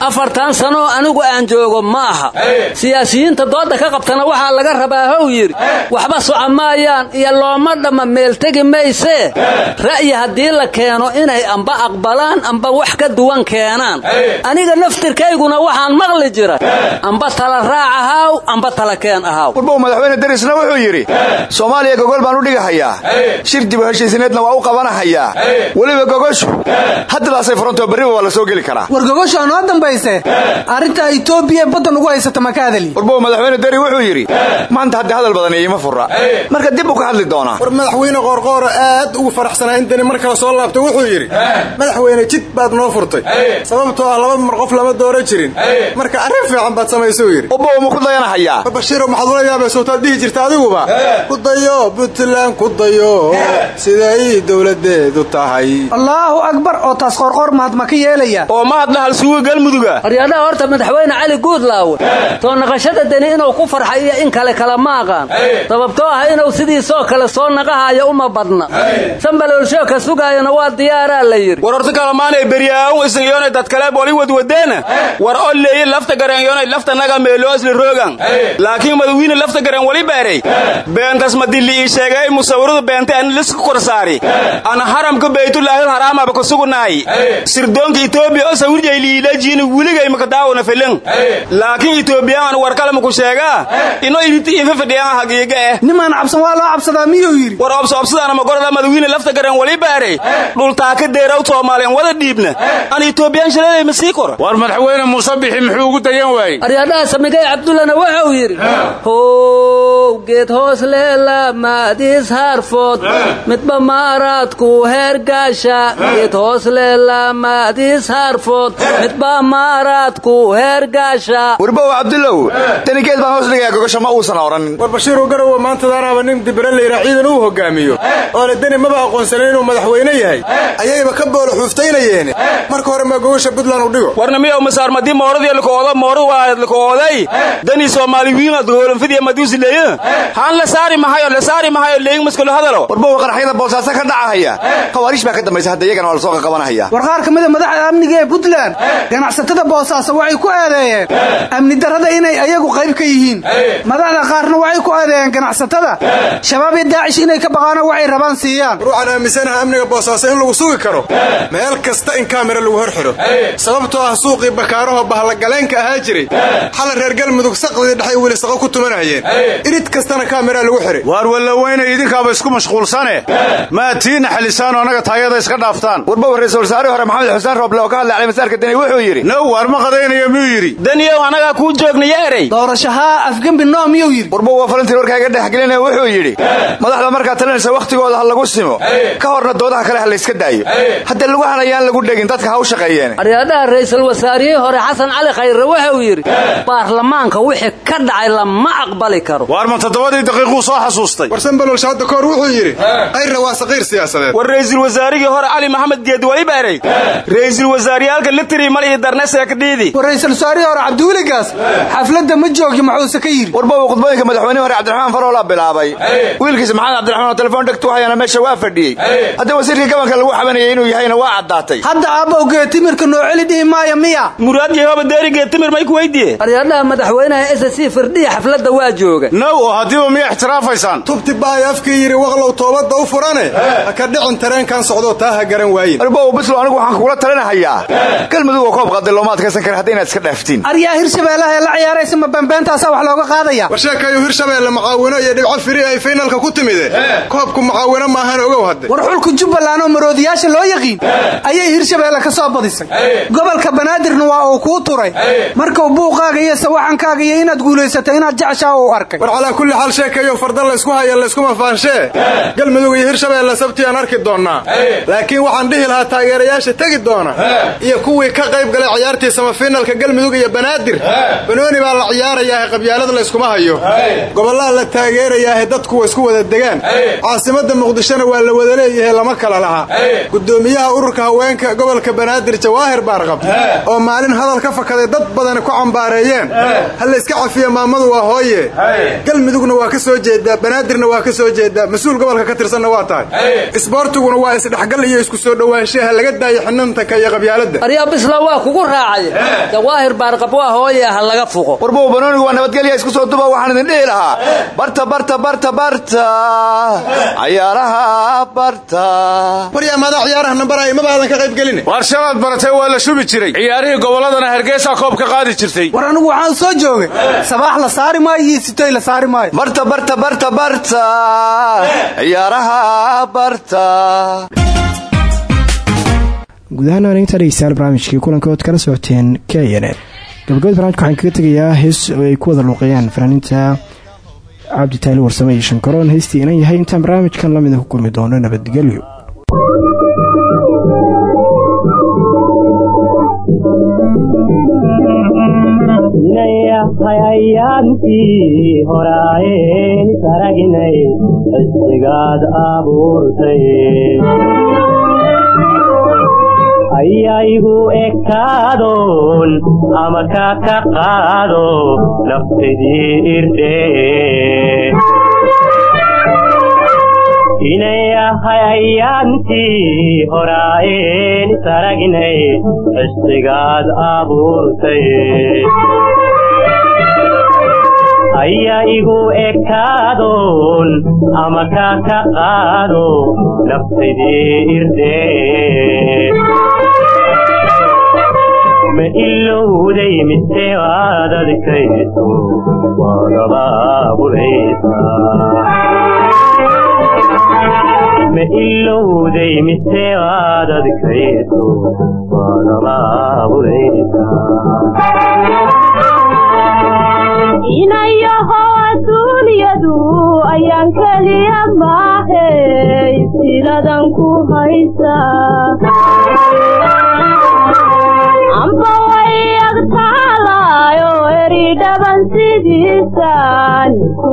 Afartan sanoo anigu aan joogo maaha siyaasiyiinta dooda ka qabtana waxaa laga rabaa how yidhi waxba soco maayaan iyo looma dhamma meeltegi maysee ra'yi haddii la keeno inay amba aqbalaan amba wax ka duwan keenaan. Aniga naftirkayguna waxaan maqli jira amba tala raac ahaaw amba tala keen ahaaw yidhi soomaaliya gogol baan u dhigahayaa shir dibu heshiisineedna waa u qabanahayaa weliba gogoshu haddadaasay furantoo berriba waa la soo geli karaa. War gogoshaa noo dambayse. Arrinta itoobiya baddan ugu haysata ma ka hadali. Warbow madaxweyne dari wuxuu yidhi maanta haddii hadal badan iima fura marka dib u ka hadli doonaa. War madaxweyne qoorqooro aad ugu faraxsanaa in dani mar kale soo laabtay wuxuu yidhi madaxweyne jid baad noo furtay. Sababtoo ah laba mar qof lama dooro jirin. Marka arrin fiican baad samaysuu yidhi ubow ma ku dayanahayaa babashiiro maxaad ula yaabaysotaad dhihi jirta adiguba ku dayo puntland ku dayo. Siday dowladeedu tahay. Allaahu akbar oo taas qoorqoor mahad ma ka yeelaya. Oo mahadna halsuuga galmuduga aryadhaha horta madaxweyne cali guudlaawe soo naqashada deni inuu ku farxay iyo in kale kala ma aqaan sababtoo ah inuu sidiisoo kale soo naqahayo uma badna. Sambaloolshoo ka sugaayana waa diyaaraa la yidhi. War horta kalamaanay beryaaun isagyoonay dadkale boli wadwadeena war oo leeyi lafta garanyoonay laftanaga meeloo isla roogan laakiin madawiine lafta garan wali beeray beentas madilli ii sheegay musawiradu beentay ani lisku kor saari. Ana haramka baytullaahil haraamaba ka sugunaay sirdoonka itoobiya oo sawirjay liilajiini weligay maka daawona filin. Laakiin itoobiyaan war kale maku sheegaa ino idinta ifa fadhiyaan hagiiga eh. Nimaan cabsan waa loo cabsadaa miyuu yidhi? War obso obsadaana magorada madawiine lafta garan wali beeray dhultaaka deeraw soomaaliyan wada dhiibna. An itoobiyaan shaleeday ma sii kor war madaxweyne muuse bixi muxuu ugu dayan waayey? Aryadhaha samigay cabdullana wuxuu yidhi how geed hoos leela maadiis harfood. Midba maaraadku heergaasha. Geed hoos leela maadiis harfood. Midba maaraadku heergaasha. Warbow cabdulow danigeed baan hoos dhigayaa gogosha ma uusan odhanin war bashiiru garowa maantadaanaaba nin dibire layidhaa ciidan uu hogaamiyo. Oo le deni maba aqoonsanin inuu madaxweyne yahay. Ayayba ka boolo xuuftaynayeen marka hore maa gogosha puntland u dhigo. Warna miyaw masaarmadii mooradii likooda moorad waa likooday dani soomaali wiinad hoolanfidiya maduusileeya haan la saari mahayo la saari mahayo leeying maskalo hadalo. Warbow qaraxyada boosaaso ka dhacahaya. Khawaariish baa ka dambaysa hadda iyagana waa la soo qaqabanahaya. War qaar ka mida madaxda amniga ee puntland ganacsatada boosaaso waxay ku eedeeyeen amni darrada inay ayagu qayb ka yihiin. Madaxda qaarna waxay ku eedeeyeen ganacsatada. Shabaab iyo daacish inay ka baqaano waxay rabaan siiyaan. War waxaan aaminsanaha amniga boosaaso in lagu sugi karo. Meel kasta in kaamira lagu hor xidho sababtoo ah suuqii bakaaraho bahlagaleenka ahaa jiray. Xala reer galmudug saqdii dhexay weli saqo ku tumanayeen. Irid kastana kalena kaamera lagu xiray. Waar wallaweyne idinkaaba isku mashquulsane. Maa tiina xalisaanoo annaga taayada iska dhaaftaan. Warba ra'iisul wasaarihii hore maxamed xuseen rooble oo ka hadlay calimasaarka deni wuxuu yidhi now waar ma qadaynayo miyuu yidhi? Daniyow annagaa kuu joognayo erey doorashahaa afgembi noo miyuu yidhi? Warba waa falantiin warkaaga dhexgelinaya wuxuu yidhi madaxda markaa talinaysa wakhtigooda ha lagu simo. Ka horna doodaha kale ha layska daayo. Hadda lagu hanayaan lagu dhegin dadka ha u shaqeeyeen aryaadhaha ra'iisul wasaarihii hore xasan cali khayre wuxuu yidhi baarlamaanka wixii ka dhacay lama aqbali karo toddobadii daqiiquu soo xasuustay. Warsan balolsha hadda kahor wuxuu yidhi kayrna waa saqiir siyaasadeed. War ra'iisul wasaarigii hore cali maxamed geed weli beeray ra'iisul wasaariyaalka litiri mal iyo darnese kadhiidi war ra'iisul wasaarihii hore cabdiweligaas xafladda ma joogi muxuuse ka yidhi. Warba uu khudbooyinka madaxweynihii hore cabdiraxmaan faroolaa bilaabay. Wiilkiisa maxamed cabdiraxmaan oo telefoon dhegtu hayana meesha waa fadhiyey. Hadda wasiirkii gabanka lagu xabanayay inuu yahayna waa caddaatay. Hadda aabbow geetimirka noo celi dhihi maaya miya. Muraad yahoba deeri geetimir may ku weydiye aryaadhaha madaxweynaha s c firdhiya xafladda waa jooga haddiiba miya ixtiraafaysaan tubti baay afkii yidhi waqlow toobadda u furane. Ha ka dhicin tareenkan socdoo taa ha garan waayin. Arbow bislow anigu waxaan kugula talinahayaa galmudug oo koob qaaday looma adkaysan kara hadda inaad iska dhaaftiin aryaa hirshabeellaha ee la ciyaaraysa ma bambeentaasaa wax looga qaadaya? War sheekayu hirshabeelle mucaawino iyo dhibco firi ay faynalka ku timide. Koobku mucaawino maahan ogow hadde. War xulka jubbaland oo maroodiyaasha loo yaqiin? Ayay hirshabeelle ka soo badisay. Gobolka banaadirna waa uu kuu turay. Markuu buuqaaga iyo sawaxankaaga iyo inaad guulaysatay inaad jeceshaa uu arkay sheekayo fardan laysku haya layskuma faanshee galmudug iyo hirshabeelle sabti aan arki doonnaa laakiin waxaan dhihi lahaa taageerayaasha tegi doona. Iyo kuwii ka qayb galay ciyaartii samafiinalka galmudug iyo banaadir. Banooni baa la ciyaarayaahe qabyaalada layskuma hayo. Gobollaa la taageerayaahe dadku wa isku wada degaan caasimadda muqdishona waa la wada leeyahe lama kala laha. Gudoomiyaha ururka haweenka gobolka banaadir jawaahir baarqab oo maalin hadal ka fakaday dad badani ku cambaareeyeen. Ha layska cafiya maamadu waa hooye. Galmudugna waa ka soo jeedaa banaadirna waa ka soo jeedaa mas'uul gobolka ka tirsanna waa tahay. Isboortiguna waa isdhexgal iyo isku soo dhowaanshaha laga daayo xinantanka iyo qabyaaladda. Aryaa bisla waa kugu raacay. Jawaahir baarqab waa hooye ha laga fuqo. Warbow banoonigu waa nabadgelya isku soo duba waxaan idin dhihi lahaa. Barta barta barta barta. Cayaaraha barta. Waryaa maadaa ciyaaraha nambaraya maba aadan ka qayb gelin waar shalaad baratay waa la shubi jiray. Ciyaarihii gobolladana hargeysaa koob ka qaadi jirtay. War anigu waxaan soo joogay. Sabaax la saari maayo iyo sitoy la saari maayo barta barta barta barta. Ciyaaraha barta. Guud ahaan arinta dhegeystayaal barnaamijkii kulanka ood kala socoteen k n n. Gabagabada barnamijka waxaan kaga tegayaa hees oo ay ku wada luuqeeyaan fanaaniinta cabdi taali warsame iyo shankaroon heystii inan yahay intaan barnaamijkan lamida ku kulmi doono nabadgelyo hayayaantii horaayeen saraginay xisbigaad abuurtay ayaygu ekaadoon ama ka ka qaado naftidii irdhe inay ahay ayaantii horaayeen saraginay xisbigaad abuurtay ayaa igu ekaadoon ama ka ka qaado naftidii irdhe ma ilowday mise waad adkayso ma ilowday mise waad adkayso waad abaabulaysaa inayaho adduunyadu ayaan keliya maahe siladan ku haysa amba way agtaalaayo eri dhaban sidiisaan ku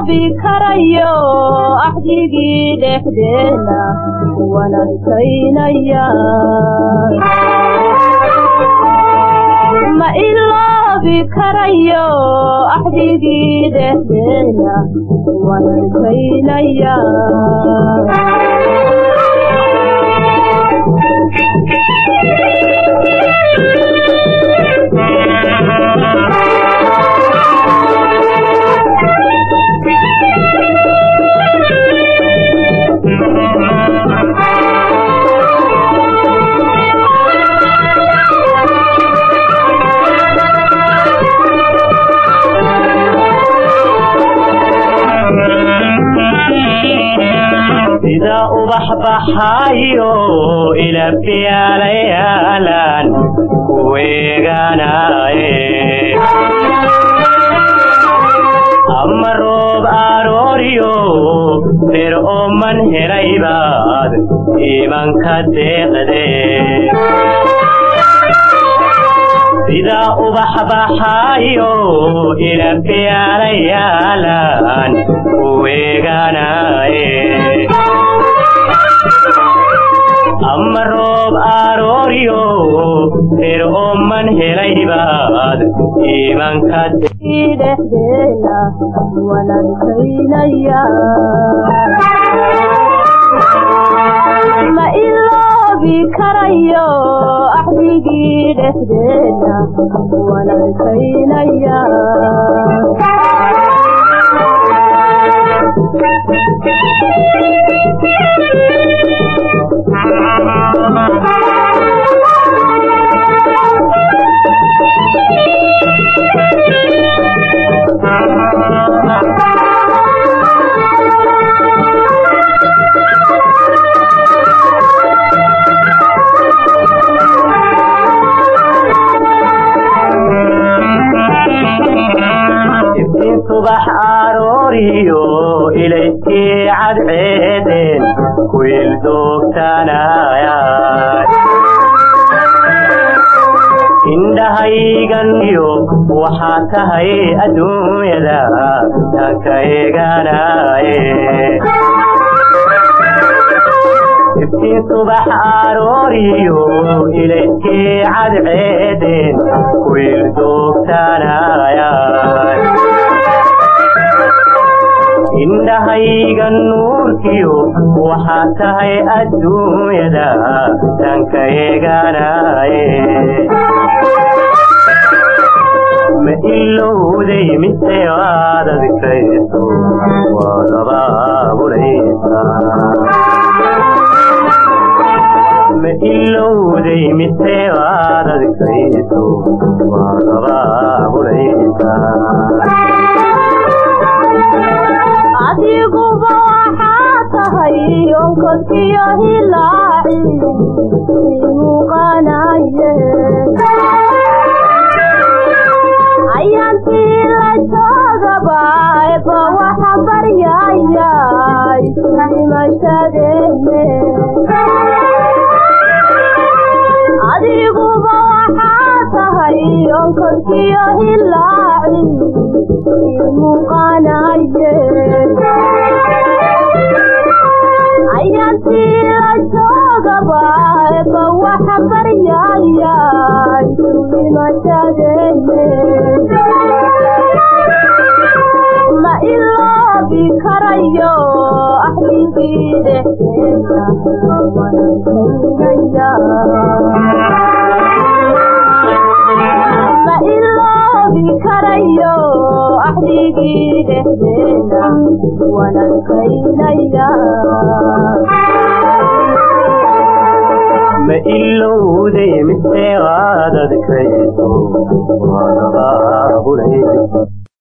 iloobi karayo axdigii dhexdeena wanadkaynaya ma iloobi karayo axdigii dhexdeena wanankaynaya baxayo ilabiyaalayaalan kuweeganaye ama roob arooryo bir oman helaybaad imanka deeqde sida ubax baxayo ilabiyaalayaalan kuweeganaye ama roob arooryo bir oman helaybaad imanka dhexdeena wanankaynaya ma iloobi karayo axdigii dhexdeena wanankaynaya iftiin subax arooriyo ilaykii cadceedeen kuil doogtanaya indhahayganiyo waxaa tahay adduunyada tanka eeganaye iftiin subax arooriyo ilaykii cadceedeen kuil doogtanaya indhahayga nuurkiyo waxaa tahay adduunyada tanka eeganaye ma ilowday mise waad adkayso waad abaabulaysaa ma ilowday mise waad adkayso waad abaabulaysaa adiguba waxaa tahay onkodkiyo hilaaci muuqanaye ayaantii la joogaba eba waxa baryayay dhimashadeene adiguba waxaa tahay onkodkiyo hilaaci muuqanaye ayaantii la joogaba eba waxa baryayay dhimashadeene ma iloobi karayo axdigii dhexdeena karayo mise waad adkayso waad abaabulaysaa